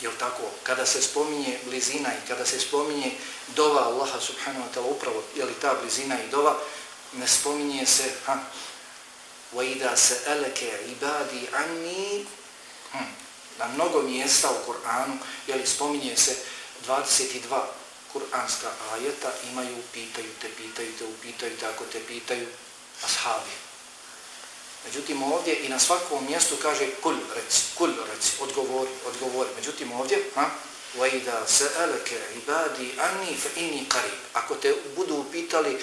Speaker 2: Jel tako? Kada se spominje blizina i kada se spominje dova Allaha subhanahu wa ta'ala upravo, je li ta blizina i dova, ne spominje se, ha, وَإِذَا سَأَلَكَ عِبَادِي عَنِّي hm, Na mnogo mjesta u Kur'anu, je li spominje se 22 kur'anska ajeta, imaju pitaju te, pitaju te, upitaju te, ako te pitaju, ashabi. Međutim, ovdje i na svakom mjestu kaže kul reci, kul reci, odgovori, odgovori. Međutim, ovdje, ha? وَإِذَا سَأَلَكَ عِبَادِي عَنِّي فَإِنِّي قَرِيب Ako te budu upitali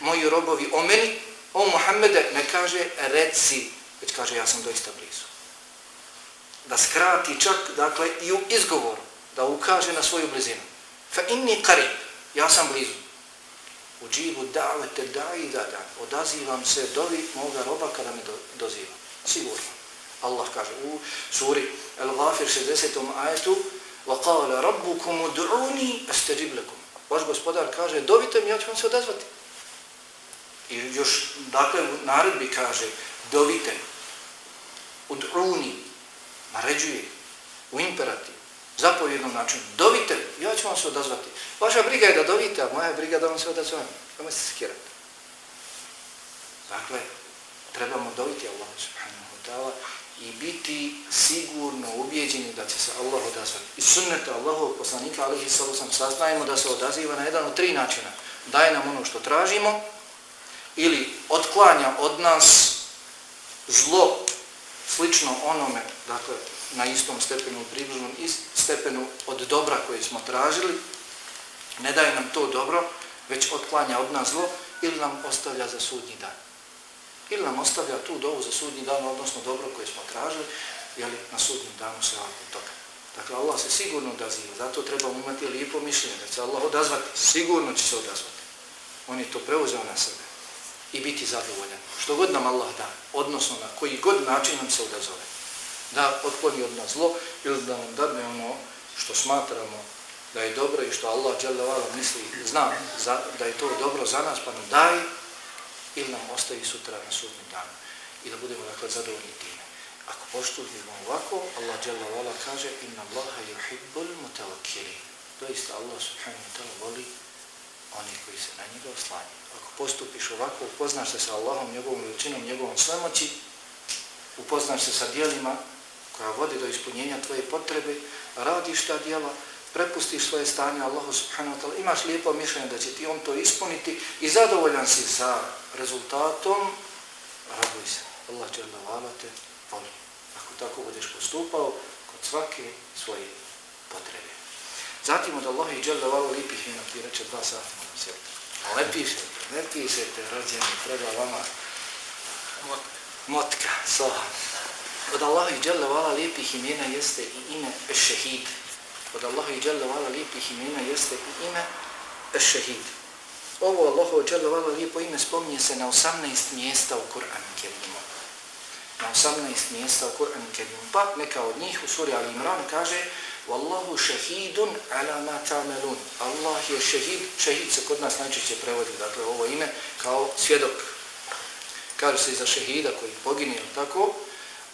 Speaker 2: moji robovi o meni, o Muhammede, ne kaže reci, već kaže ja sam doista blizu. Da skrati čak, dakle, i u izgovoru, da ukaže na svoju blizinu. فَإِنِّي قَرِيب Ja sam blizu u dživu davete da i da da. Odazivam se dovi moga roba kada me do, doziva. Sigurno. Allah kaže u suri Al-Ghafir 60. ajetu وَقَالَ رَبُّكُمُ دُعُونِي أَسْتَجِبْ لَكُمْ Vaš gospodar kaže, dovite mi, ja ću vam se odazvati. I još, dakle, u naredbi kaže, dovite mi. Ud'uni, naređuje, u imperativu zapovjednom načinu. Dovite, ja ću vam se odazvati. Vaša briga je da dovite, a moja briga da vam se odazvati. Kako se skirati. Dakle, trebamo doviti Allah subhanahu wa ta'ala i biti sigurno ubjeđeni da će se Allah odazvati. I sunneta Allahov poslanika, alihi sallu sam, saznajemo da se odaziva na jedan od tri načina. Daje nam ono što tražimo ili otklanja od nas zlo slično onome, dakle, na istom stepenu, približnom stepenu od dobra koje smo tražili, ne daje nam to dobro, već otklanja od nas zlo, ili nam ostavlja za sudnji dan. Ili nam ostavlja tu dovu za sudnji dan, odnosno dobro koje smo tražili, jeli na sudnjem danu se ovako toga. Dakle, Allah se sigurno odaziva, zato trebamo imati lijepo mišljenje, da će Allah odazvati, sigurno će se odazvati. On je to preuzeo na sebe i biti zadovoljan. Što god nam Allah da, odnosno na koji god način nam se odazove da otkloni od nas zlo ili da nam dadne ono što smatramo da je dobro i što Allah dželjavala misli, zna za, da je to dobro za nas, pa nam daje ili nam ostavi sutra na sudnim danu i da budemo dakle zadovoljni time. Ako poštujemo ovako, Allah dželjavala kaže inna Allaha yuhibbul to Doista Allah subhanahu wa ta'ala voli oni koji se na njega oslanjaju. Ako postupiš ovako, upoznaš se sa Allahom, njegovom veličinom, njegovom svemoći, upoznaš se sa dijelima koja vode do ispunjenja tvoje potrebe, radiš ta djela, prepustiš svoje stanje Allahu subhanahu wa ta'ala, imaš lijepo mišljenje da će ti on to ispuniti i zadovoljan si sa rezultatom, raduj se. Allah će da te voli. Ako tako budeš postupao kod svake svoje potrebe. Zatim od Allaha i Jalla vala lipih vina, ti reče dva sata na se. Ne pišete, ne pišete, rođeni, treba vama motka, motka soha. Od Allaha i Jalla vala lijepih imena jeste i ime Eš-Shahid. Od Allaha i Jalla vala lijepih imena jeste i ime Eš-Shahid. Ovo Allaha i Jalla vala lijepo ime spominje se na 18 mjesta u Kur'anu Kerimu. Na 18 mjesta u Kur'anu Kerimu. Pa neka od njih u suri Al-Imran kaže Wallahu šehidun ala ma ta'melun. Allah je šehid. Šehid se kod nas najčešće prevodi, dakle ovo ime, kao svjedok. Kaže se i za šehida koji pogine, tako,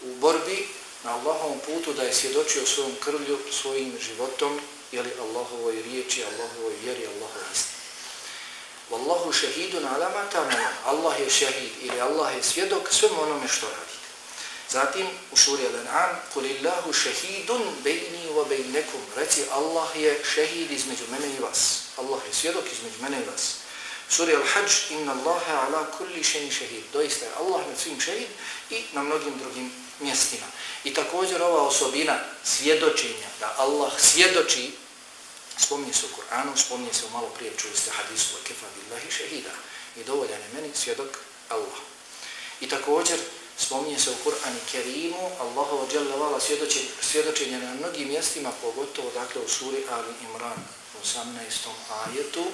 Speaker 2: u borbi na Allahovom putu da je svjedočio svojom krvlju, svojim životom, jeli Allahovoj riječi, Allahovoj vjeri, Allahovoj istini. Wallahu šehidun alama ta'melun. Allah je šehid ili Allah je svjedok svemu onome što radi. Zatim u suri Al-An'am Kulillahu šehidun bejni wa bejnekum. Reci Allah je šehid između mene i vas. Allah je svjedok između mene i vas. Suri Al-Hajj Inna Allahe ala kulli šehin šehid. Doista je Allah nad svim šehid i na mnogim drugim mjestima. I također ova osobina svjedočenja, da Allah svjedoči Spominje se u Kur'anu, spominje se u malo prije čuli ste hadisu o kefa billahi šehida. I dovoljan je meni svjedok Allah. I također spominje se u Kur'anu Kerimu, Allahovo dželjavala svjedočenje na mnogim mjestima, pogotovo dakle u suri Ali Imran u 18. ajetu,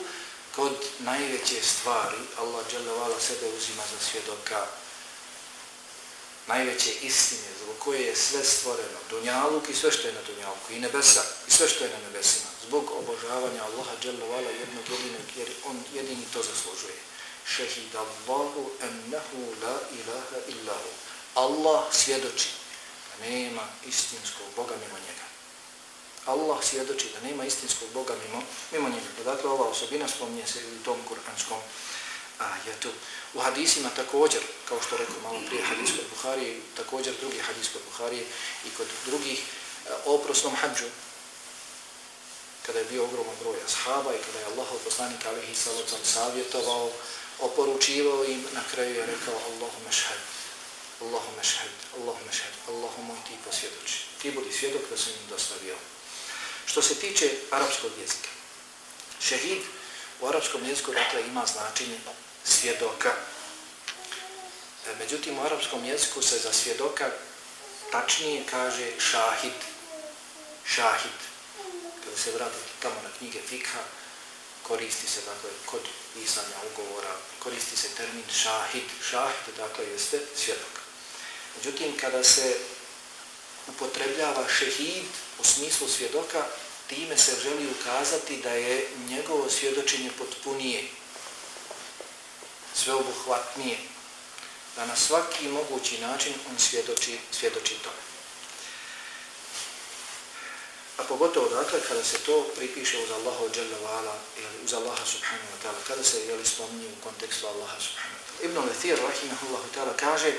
Speaker 2: kod najveće stvari Allah dželjavala sebe uzima za svjedoka najveće istine, zbog koje je sve stvoreno, dunjaluk i sve što je na dunjaluku, i nebesa, i sve što je na nebesima, zbog obožavanja Allaha dželjavala jednog jedinog, jer on jedini to zaslužuje. Šehid Allahu ennehu la ilaha illahu. Allah svjedoči da nema istinskog Boga mimo njega. Allah svjedoči da nema istinskog Boga mimo, mimo njega. Pa dakle, ova osobina spominje se u tom kuranskom ajetu. U hadisima također, kao što rekao malo prije hadis kod Buharije, također drugi hadis kod Buharije i kod drugih eh, o oprosnom hađu, kada je bio ogroman broj ashaba i kada je Allah poslanik alihi sallam savjetovao, oporučivao im, na kraju je rekao Allahumma šhad, Allahumma šhad, Allahumma šhad, Allahumma ti posvjedoči. Ti budi svjedok da sam im dostavio. Što se tiče arapskog jezika, šehid u arapskom jeziku dakle, ima značenje svjedoka. E, međutim, u arapskom jeziku se za svjedoka tačnije kaže šahid. Šahid. Kada se vratite tamo na knjige fikha, koristi se dakle, kod pisanja ugovora, koristi se termin šahid. Šahid, dakle, jeste svjedok. Međutim, kada se upotrebljava šehid u smislu svjedoka, time se želi ukazati da je njegovo svjedočenje potpunije, sveobuhvatnije, da na svaki mogući način on svjedoči, svjedoči tome. A pogotovo dakle kada se to pripiše uz Allaha dželjavala ili uz Allaha subhanahu wa ta'ala, kada se jeli spominje u kontekstu Allaha subhanahu wa ta'ala. Ibn Lethir, rahimehullah ta'ala, kaže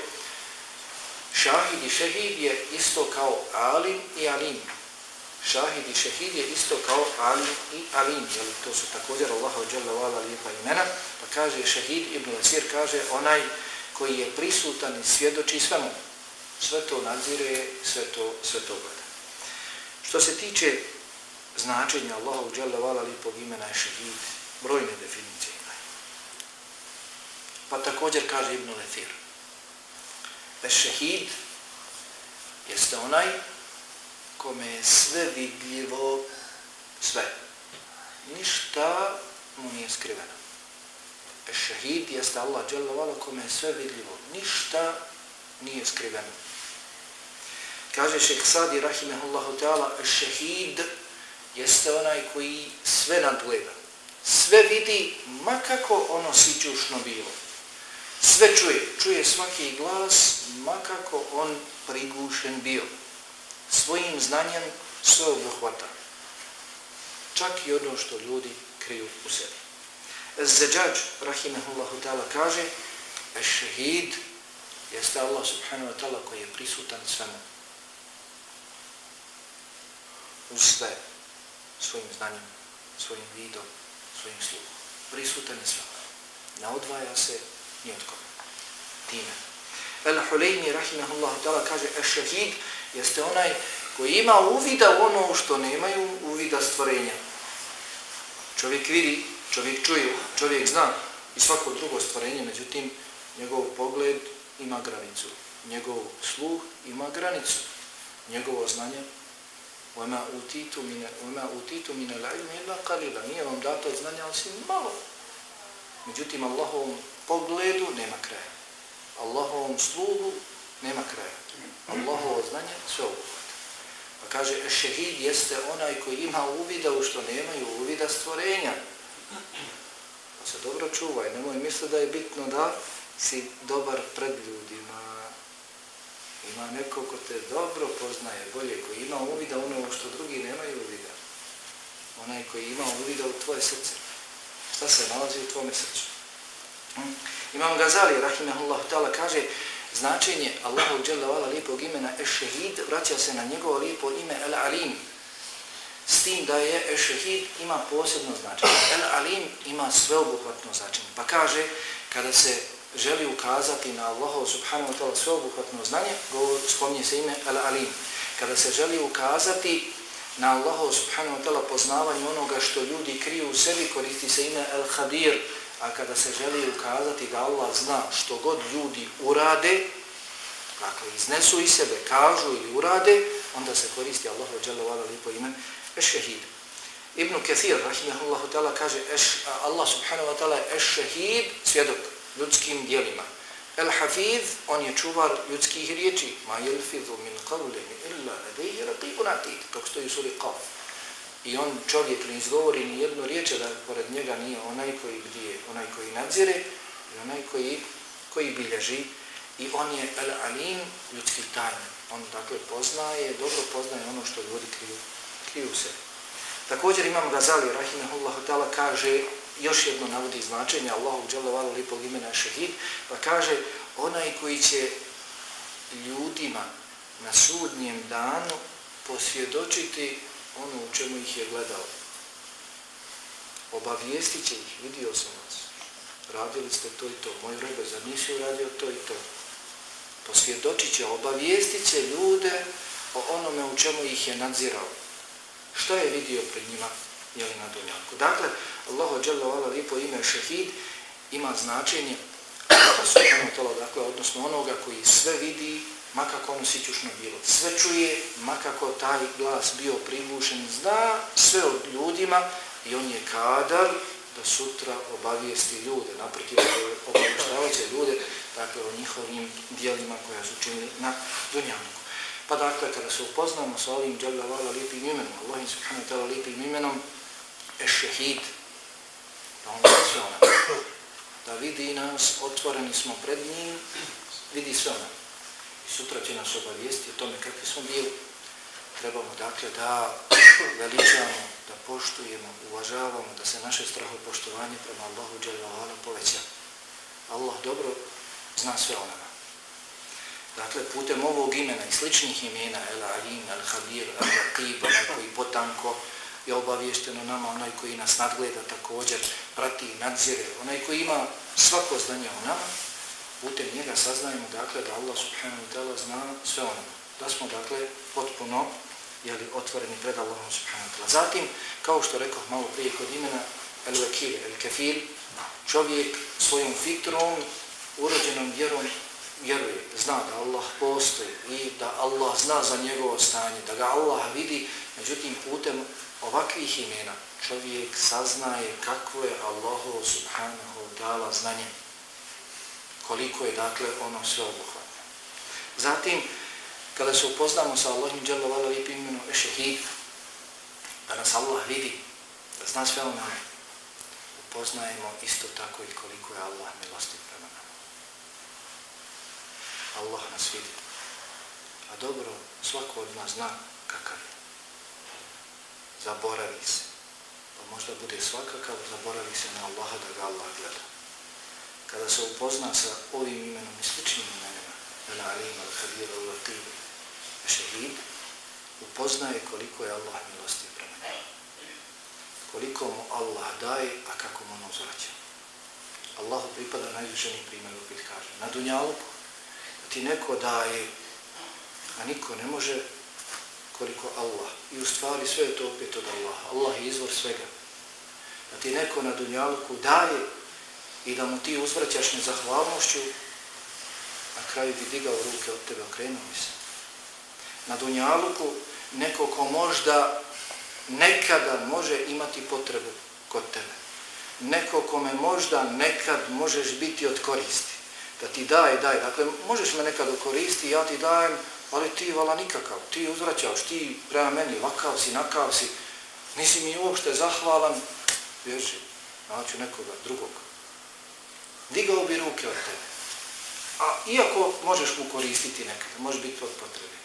Speaker 2: šahid i šehid je isto kao alim i alim. Šahid i šehid je isto kao alim i alim. Jel, to su također Allaha dželjavala lijepa imena. Pa kaže šehid, Ibn Lethir kaže onaj koji je prisutan i svjedoči svemu. Sve to nadzire, sve to, sve to gleda. Što se tiče značenja Allahu dželle vala lipog imena šehid, brojne definicije imaju. Pa također kaže Ibn Lethir, da šehid jeste onaj kome je sve vidljivo, sve. Ništa mu nije skriveno. E, šehid jeste Allah dželle vala kome je sve vidljivo, ništa nije skriveno. Kaže šek Sadi, rahimehullahu ta'ala, šehid jeste onaj koji sve nadgleda. Sve vidi, makako ono sićušno bilo. Sve čuje, čuje svaki glas, makako on prigušen bio. Svojim znanjem sve obuhvata. Čak i ono što ljudi kriju u sebi. Zeđađ, rahimehullahu ta'ala, kaže, šehid jeste Allah subhanahu wa ta'ala koji je prisutan svemu uz sve svojim znanjem, svojim vidom, svojim sluhom. Prisutan je svak. Ne odvaja se ni od koga. Time. El Huleymi, rahimahullahu ta'ala, kaže, e šehid jeste onaj koji ima uvida u ono što nemaju uvida stvorenja. Čovjek vidi, čovjek čuje, čovjek zna i svako drugo stvorenje, međutim, njegov pogled ima granicu. Njegov sluh ima granicu. Njegovo znanje وَمَا أُوتِيتُ مِنَ وَمَا أُوتِيتُ مِنَ الْعِلْمِ إِلَّا قَلِيلًا Nije vam dato znanja osim malo. Međutim, Allahovom pogledu nema kraja. Allahovom sluhu nema kraja. Allahovo znanje sve obuhvata. Pa kaže, šehid jeste onaj koji ima uvida u što nemaju uvida stvorenja. Pa se dobro čuvaj, nemoj misli da je bitno da si dobar pred ljudima, Ima neko ko te dobro poznaje, bolje, koji ima uvida ono što drugi nemaju uvida. Onaj koji ima uvida u tvoje srce. Šta se nalazi u tvome srcu? Hmm? Imam Gazali, rahimahullah ta'ala, kaže značenje Allahu dželavala lijepog imena Ešehid vraća se na njegovo lijepo ime El-Alim. S tim da je Ešehid ima posebno značenje. El-Alim ima sveobuhvatno značenje. Pa kaže, kada se želi ukazati na Allaha subhanahu wa ta'ala sveobuhvatno znanje, govor, spominje se ime Al-Alim. Kada se želi ukazati na Allaha subhanahu wa ta'ala poznavanje onoga što ljudi kriju u sebi, koristi se ime Al-Hadir. a kada se želi ukazati da Allah zna što god ljudi urade, dakle iznesu iz sebe, kažu ili urade, onda se koristi Allahu dželle lipo ime Eš-Shahid. Ibn Kathir, rahimahullahu ta'ala, kaže eš, Allah subhanahu wa ta'ala Eš-Shahid, svjedok ljudskim dijelima. El-Hafiz, on je čuvar ljudskih riječi. Ma yelfizu min qavlin illa ladejhi raqibun atid. Kako stoji u suri Qaf. I on čovjek ne izgovori ni jednu riječ, da pored njega nije onaj koji bdije, onaj koji nadzire i onaj koji, koji bilježi. I on je El-Alim, ljudski tajni. On dakle poznaje, dobro poznaje ono što ljudi kriju, kriju se. Također imam Gazali, rahimahullahu ta'ala, kaže još jedno navodi značenje Allahu dželovala lipog imena šehid, pa kaže onaj koji će ljudima na sudnjem danu posvjedočiti ono u čemu ih je gledao. Obavijestit će ih, vidio sam vas, radili ste to i to, moj robe, zar nisi uradio to i to? Posvjedočit će, obavijestit će ljude o onome u čemu ih je nadzirao. Što je vidio pred njima? jeli, na dunjanku. Dakle, Allahu dželle Vala lipo ime šehid ima značenje tolo, dakle, odnosno onoga koji sve vidi, makako ono sićušno bilo. Sve čuje, makako taj glas bio privušen, zna sve od ljudima i on je kadar da sutra obavijesti ljude, naprotiv obavještavaće ljude, dakle, o njihovim dijelima koja su činili na dunjavniku. Pa dakle, kada se upoznamo sa ovim Jalla Vala lipim imenom, Allahim subhanahu ta'ala lipim imenom, ešehid, da on sve ona. Da vidi nas, otvoreni smo pred njim, vidi sve ona. I sutra će nas obavijesti o tome kakvi smo bili. Trebamo dakle da veličamo, da poštujemo, uvažavamo, da se naše straho poštovanje prema Allahu Đelvala poveća. Allah dobro zna sve o nama. Dakle, putem ovog imena i sličnih imena, El Alim, El Habir, El Raqib, onaj koji potanko, je obavješteno nama, onaj koji nas nadgleda također, prati i nadzire, onaj koji ima svako znanje o nama, putem njega saznajemo dakle da Allah subhanahu wa ta'ala zna sve o nama. Da smo dakle potpuno jeli, otvoreni pred Allahom subhanahu wa ta'ala. Zatim, kao što rekao malo prije kod imena, el-Vakil, el-Kafil, čovjek svojom fitrom, urođenom vjerom, vjeruje, zna da Allah postoji i da Allah zna za njegovo stanje, da ga Allah vidi, međutim putem ovakvih imena čovjek saznaje kakvo je Allahovo subhanahu wa ta'ala znanje. Koliko je dakle ono sve obuhvatno. Zatim, kada se upoznamo sa Allahim dželle vala lipim imenom Ešehid, da nas Allah vidi, da zna sve ono, upoznajemo isto tako i koliko je Allah milostiv. Allah nas vidi. A dobro, svako od nas zna kakav je zaboravi se. Pa možda bude svakakav, zaboravi se na Allaha da ga Allah gleda. Kada se upozna sa ovim imenom i sličnim imenima, Al Alim, Al-Khabir, Al-Latim, Šehid, upoznaje koliko je Allah milosti prema njemu. Koliko mu Allah daje, a kako mu ono uzvraća. Allahu pripada najvišenim primjeru, opet kaže. Na dunjalku, ti neko daje, a niko ne može koliko Allah. I u stvari sve je to opet od Allah. Allah je izvor svega. Da ti neko na dunjalku daje i da mu ti uzvraćaš nezahvalnošću, na kraju bi digao ruke od tebe, okrenuo mi se. Na dunjalku neko ko možda nekada može imati potrebu kod tebe. Neko kome možda nekad možeš biti od koristi. Da ti daje, daje. Dakle, možeš me nekad koristiti, ja ti dajem, ali ti vala nikakav, ti uzvraćaš, ti prema meni vakav si, nakav si, nisi mi uopšte zahvalan, bježi, naću nekoga drugog. Digao bi ruke od tebe. A iako možeš mu koristiti nekada, može biti od potrebe,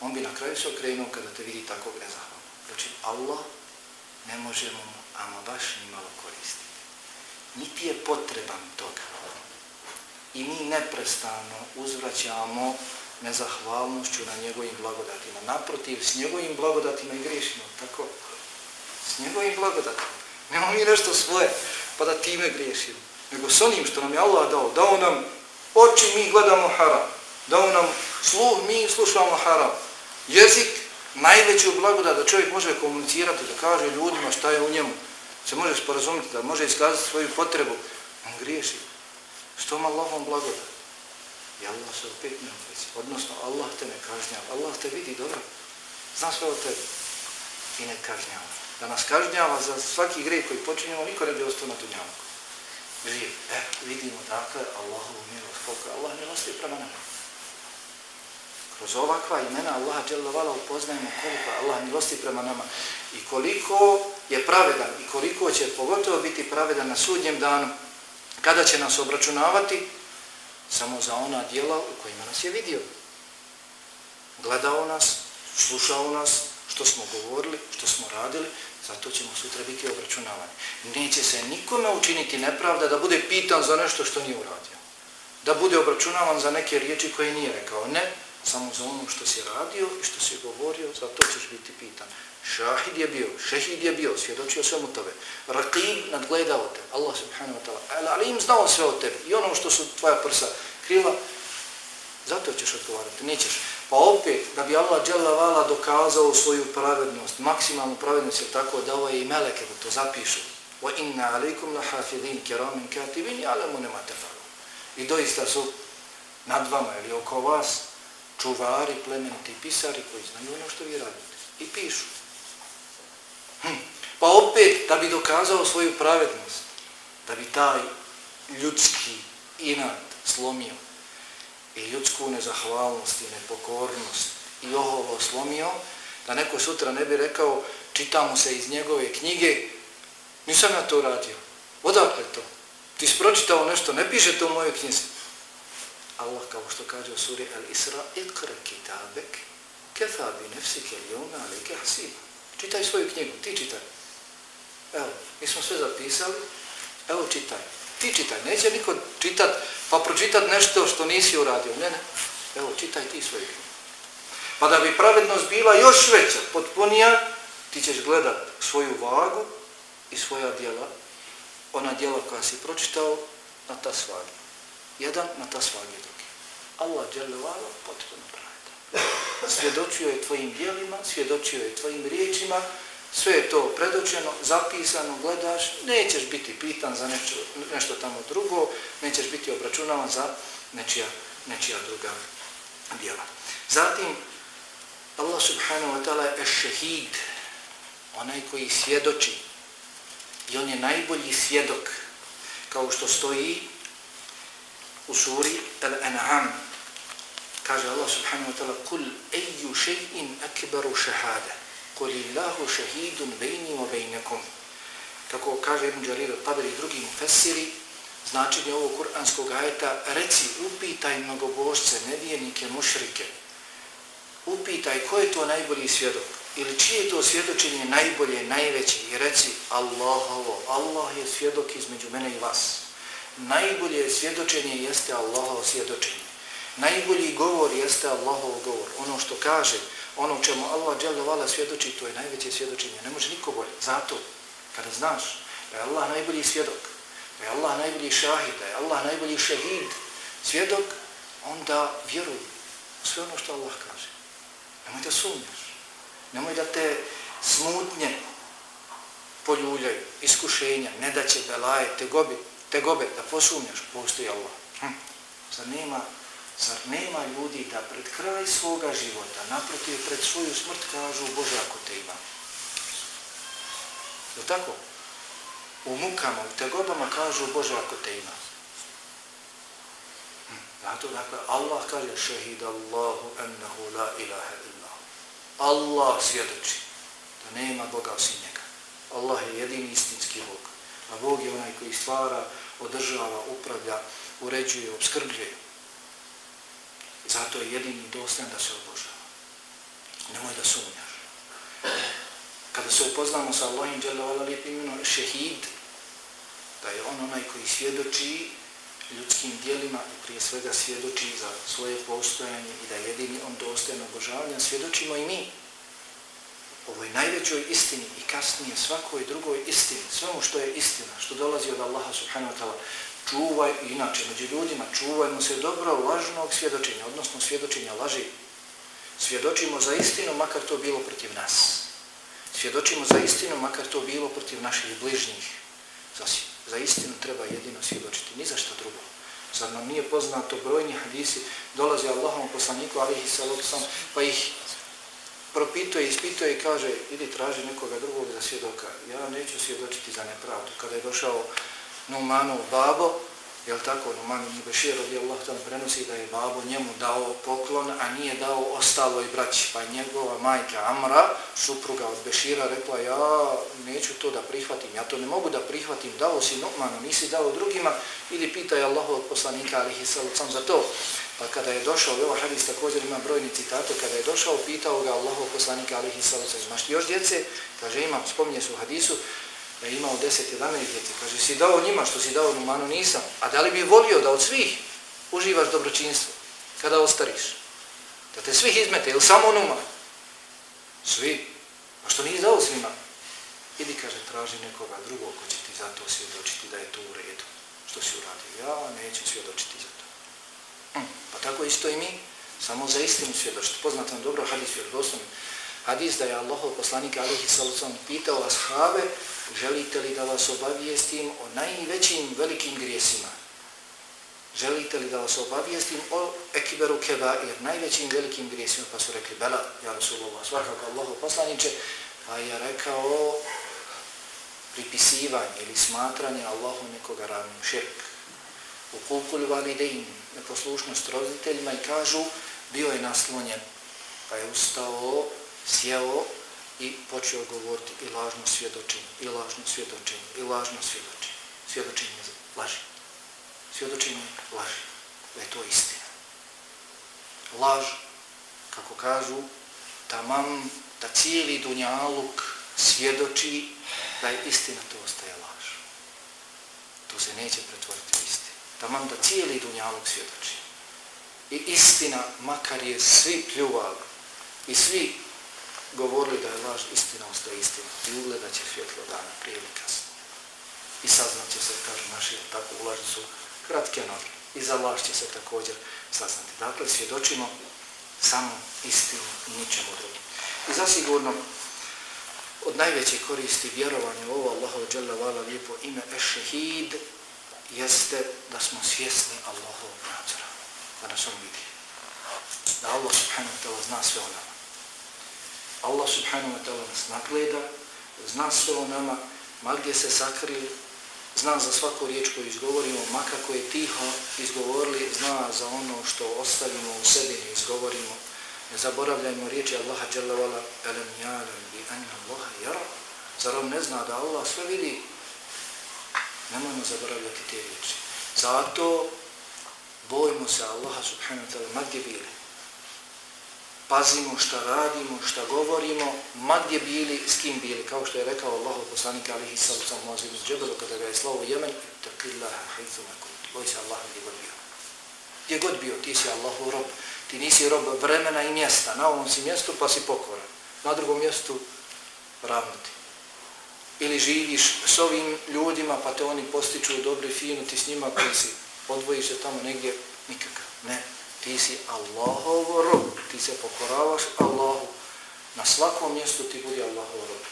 Speaker 2: on bi na kraju se okrenuo kada te vidi tako nezahvalno. Znači, Allah ne može mu ama baš ni malo koristiti. Niti je potreban toga. I mi neprestano uzvraćamo nezahvalnošću na njegovim blagodatima. Naprotiv, s njegovim blagodatima i griješimo, tako? S njegovim blagodatima. Nemo mi nešto svoje, pa da time griješimo. Nego s onim što nam je Allah dao, dao nam oči, mi gledamo haram. Dao nam sluh, mi slušamo haram. Jezik, najveću blagodat da čovjek može komunicirati, da kaže ljudima šta je u njemu, se može sporazumiti, da može iskazati svoju potrebu, on griješi. S tom Allahom blagodat? I Allah se opet ne opreci. Odnosno, Allah te ne kažnjava. Allah te vidi dobro. Zna sve o tebi. I ne kažnjava. Da nas kažnjava za svaki grijeh koji počinjamo, niko ne bi ostao na tunjavku. Živ. E, vidimo dakle Allahovu milost. Koliko Allah milosti prema nama. Kroz ovakva imena Allaha dželovala upoznajemo koliko Allah milosti prema nama i koliko je pravedan i koliko će pogotovo biti pravedan na sudnjem danu kada će nas obračunavati samo za ona dijela u kojima nas je vidio. Gledao nas, slušao nas, što smo govorili, što smo radili, zato ćemo sutra biti obračunavani. Neće se nikome učiniti nepravda da bude pitan za nešto što nije uradio. Da bude obračunavan za neke riječi koje nije rekao. Ne, samo za ono što si radio i što si govorio, zato ćeš biti pitan. Šahid je bio, šehid je bio, svjedočio svemu tebe. Raqib nadgledao te, Allah subhanahu wa ta'ala. Ali im znao sve o tebi i ono što su tvoja prsa krila, zato ćeš odgovarati, nećeš. Pa opet, da bi Allah dželavala dokazao svoju pravednost, maksimalnu pravednost, je tako da ovo je i meleke da to zapišu. Wa inna alaikum la hafidhin kiramin katibin, ale mu nema tefalu. I doista su nad vama ili oko vas čuvari, plemeniti pisari koji znaju ono što vi radite. I pišu. Pa opet, da bi dokazao svoju pravednost, da bi taj ljudski inat slomio i ljudsku nezahvalnost i nepokornost i oholo slomio, da neko sutra ne bi rekao, čitamo se iz njegove knjige, nisam ja to radio. Odakle to? Ti si pročitao nešto, ne piše to u mojoj knjizi. Allah kao što kaže u suri Al-Isra, ikra kitabek, kefa bi nefsike ljona alike hasiba. Čitaj svoju knjigu, ti čitaj. Evo, mi smo sve zapisali, evo čitaj. Ti čitaj, neće niko čitat, pa pročitat nešto što nisi uradio. Ne, ne, evo, čitaj ti svoje knjigu. Pa da bi pravednost bila još veća, potpunija, ti ćeš gledat svoju vagu i svoja djela, ona djela koja si pročitao, na ta svagi. Jedan na ta svagi drugi. Allah dželjavala potpuno pravedan. Svjedočio je tvojim djelima, svjedočio je tvojim riječima, sve je to predočeno, zapisano, gledaš, nećeš biti pitan za neču, nešto tamo drugo, nećeš biti obračunavan za nečija, nečija druga djela. Zatim, Allah subhanahu wa ta'ala je šehid, onaj koji svjedoči, i on je najbolji svjedok, kao što stoji u suri Al-An'am, kaže Allah subhanahu wa ta'ala, kul eju še'in akbaru šehade, kulillahu šehidun bejnim obejnekom. Kako kaže Ibn Đarir al-Tabir i drugi mufessiri, značenje ovog kuranskog ajeta, reci upitaj mnogobožce, nevijenike, mušrike. Upitaj ko je to najbolji svjedok ili čije to svjedočenje najbolje, najveće i reci Allahovo, Allah je svjedok između mene i vas. Najbolje svjedočenje jeste Allahovo svjedočenje najbolji govor jeste Allahov govor ono što kaže ono čemu Allah dželjavala svjedoči, to je najveće svjedočenje. Ne može niko bolje. Zato, kada znaš da je Allah najbolji svjedok, da je Allah najbolji šahid, da je Allah najbolji šehid, svjedok, onda vjeruj u sve ono što Allah kaže. Nemoj da sumnjaš. Nemoj da te smutnje poljuljaju, iskušenja, ne da će belaje, te gobe, te gobe da posumnjaš, postoji Allah. Hm. Zar nema Zar nema ljudi da pred kraj svoga života, naprotiv pred svoju smrt kažu Bože ako te ima? Je tako? U mukama, u tegobama kažu Bože ako te ima. Hm, zato dakle, Allah kaže šehid Allahu ennehu la ilaha illa. Allah svjedoči da nema Boga osim njega. Allah je jedini istinski Bog. A Bog je onaj koji stvara, održava, upravlja, uređuje, obskrbljuje. Zato je jedini dostan da se obožava. Nemoj da sumnjaš. Kada se upoznamo sa Allahim dželavala lijepim imenom šehid, da je on onaj koji svjedoči ljudskim dijelima i prije svega svjedoči za svoje postojanje i da je jedini on dostan obožavanja, svjedočimo i mi ovoj najvećoj istini i kasnije svakoj drugoj istini, svemu što je istina, što dolazi od Allaha subhanahu wa ta'ala, čuvaj, inače, među ljudima, čuvajmo se dobro lažnog svjedočenja, odnosno svjedočenja laži. Svjedočimo za istinu, makar to bilo protiv nas. Svjedočimo za istinu, makar to bilo protiv naših bližnjih. Za, za istinu treba jedino svjedočiti, ni za što drugo. Zar nam nije poznato brojni hadisi, dolazi Allahom poslaniku, ali ih sam, pa ih propituje, ispituje i kaže, idi traži nekoga drugog za svjedoka. Ja neću svjedočiti za nepravdu. Kada je došao Numanov babo, jel tako, Numan ibn Bešir radijallahu Allah tam prenosi da je babo njemu dao poklon, a nije dao ostaloj braći, pa njegova majka Amra, supruga od Bešira, rekla ja neću to da prihvatim, ja to ne mogu da prihvatim, dao si Numanu, nisi dao drugima, ili pitaj Allahov poslanika, ali ih sam za to. Pa kada je došao, ovaj hadis također ima brojni citate, kada je došao, pitao ga Allahov poslanika, ali ih sam imaš još djece? Kaže, imam, spominje se u hadisu, da je imao 10-11 djece. Kaže, si dao njima što si dao Numanu, nisam. A da li bi volio da od svih uživaš dobročinstvo kada ostariš? Da te svih izmete, ili samo Numan? Svi. A što nisi dao svima? Idi, kaže, traži nekoga drugog ko će ti za to svjedočiti da je to u redu. Što si uradio? Ja neću svjedočiti za to. Hm. Pa tako isto i mi, samo za istinu svjedočiti. Poznatam dobro hadis vjerodoslovni hadis da je Allahov poslanik alihi sallam pitao ashave želite li da vas obavijestim o najvećim velikim grijesima? Želite li da vas obavijestim o ekiberu keba jer najvećim velikim grijesima? Pa su rekli, bela, ja Rasulullah, svakako Allahov poslaniče, pa je rekao pripisivanje ili smatranje Allahu nekoga ravnim širk. U kulkul validein, neposlušnost roditeljima i kažu, bio je naslonjen, pa je ustao sjeo i počeo govoriti i lažno svjedočenje, i lažno svjedočenje, i lažno svjedočenje. Svjedočenje laži. Svjedočenje laži. Da je to istina. Laž, kako kažu, tamam da cijeli dunjaluk svjedoči da je istina, to ostaje laž. To se neće pretvoriti u istinu. Tamam da cijeli dunjaluk svjedoči. I istina, makar je svi pljuvali i svi govorili da je laž istina, ostaje istina i ugledat će svjetlo dana prije ili kasno. I saznat će se, kažu naši, tako ulažni su kratke noge. I za laž će se također saznati. Dakle, svjedočimo samo istinu i ničemu drugim. I zasigurno, od najveće koristi vjerovanja u ovo Allahov dželle vala lijepo ime Ešehid jeste da smo svjesni Allahovog nadzora. Da nas on vidi. Da Allah subhanahu wa ta'ala zna sve o nama. Allah subhanahu wa ta'ala nas nagleda, zna sve o nama, ma gdje se sakrili, zna za svaku riječ koju izgovorimo, ma kako je tiho izgovorili, zna za ono što ostavimo u sebi i izgovorimo. Ne zaboravljajmo riječi Allaha jalla vala, elem jalam bi anna Allaha jara. Zar on ne zna da Allah sve vidi? Nemojmo zaboravljati te riječi. Zato bojimo se Allaha subhanahu wa ta'ala, ma gdje bili pazimo šta radimo, šta govorimo, ma gdje bili, s kim bili, kao što je rekao Allah, poslanik alihi sallu sam muazim iz džebelu, kada ga je slovo u Jemen, taqillaha hajthu makut, boj se Allah gdje god bio. Gdje god bio, ti si Allahu rob, ti nisi rob vremena i mjesta, na ovom si mjestu pa si pokoran, na drugom mjestu ravno ti. Ili živiš s ovim ljudima pa te oni postiču dobri, finu, ti s njima koji si. Odvojiš se tamo negdje, nikakav, ne, ti si Allahov rob, ti se pokoravaš Allahu, na svakom mjestu ti budi Allahov rob.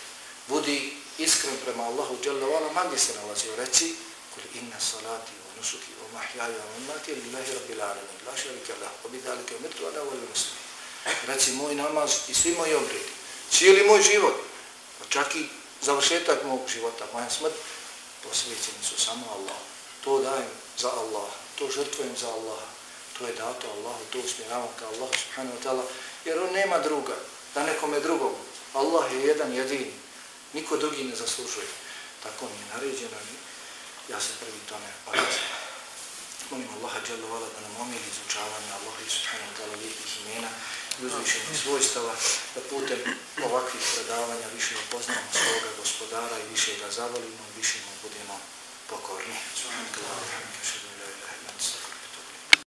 Speaker 2: Budi iskren prema Allahu, dželle vala, ma gdje se nalazi, reci, kul inna salati wa nusuki wa mahyaya wa mamati lillahi rabbil alamin, la sharika lahu, wa bidhalika umirtu ana wal muslimin. Reci moj namaz i svi moji obredi, cijeli moj život, pa čak i završetak mog života, moja smrt, posvećeni su samo Allah. To dajem za Allah, to žrtvujem za Allah to je dato Allahu, to usmjeravam ka Allah subhanahu wa ta'ala, jer on nema druga, da nekome drugom. Allah je jedan jedini, niko drugi ne zaslužuje. Tako mi je naređeno i ja se prvi tome odazim. Molim Allaha dželle vala da nam omili izučavanje Allaha i subhanahu wa ta'ala lijepih imena i uzvišenih svojstava, da putem ovakvih predavanja više upoznamo svoga gospodara i više ga zavolimo i više mu budemo pokorni. Subhanahu wa ta'ala,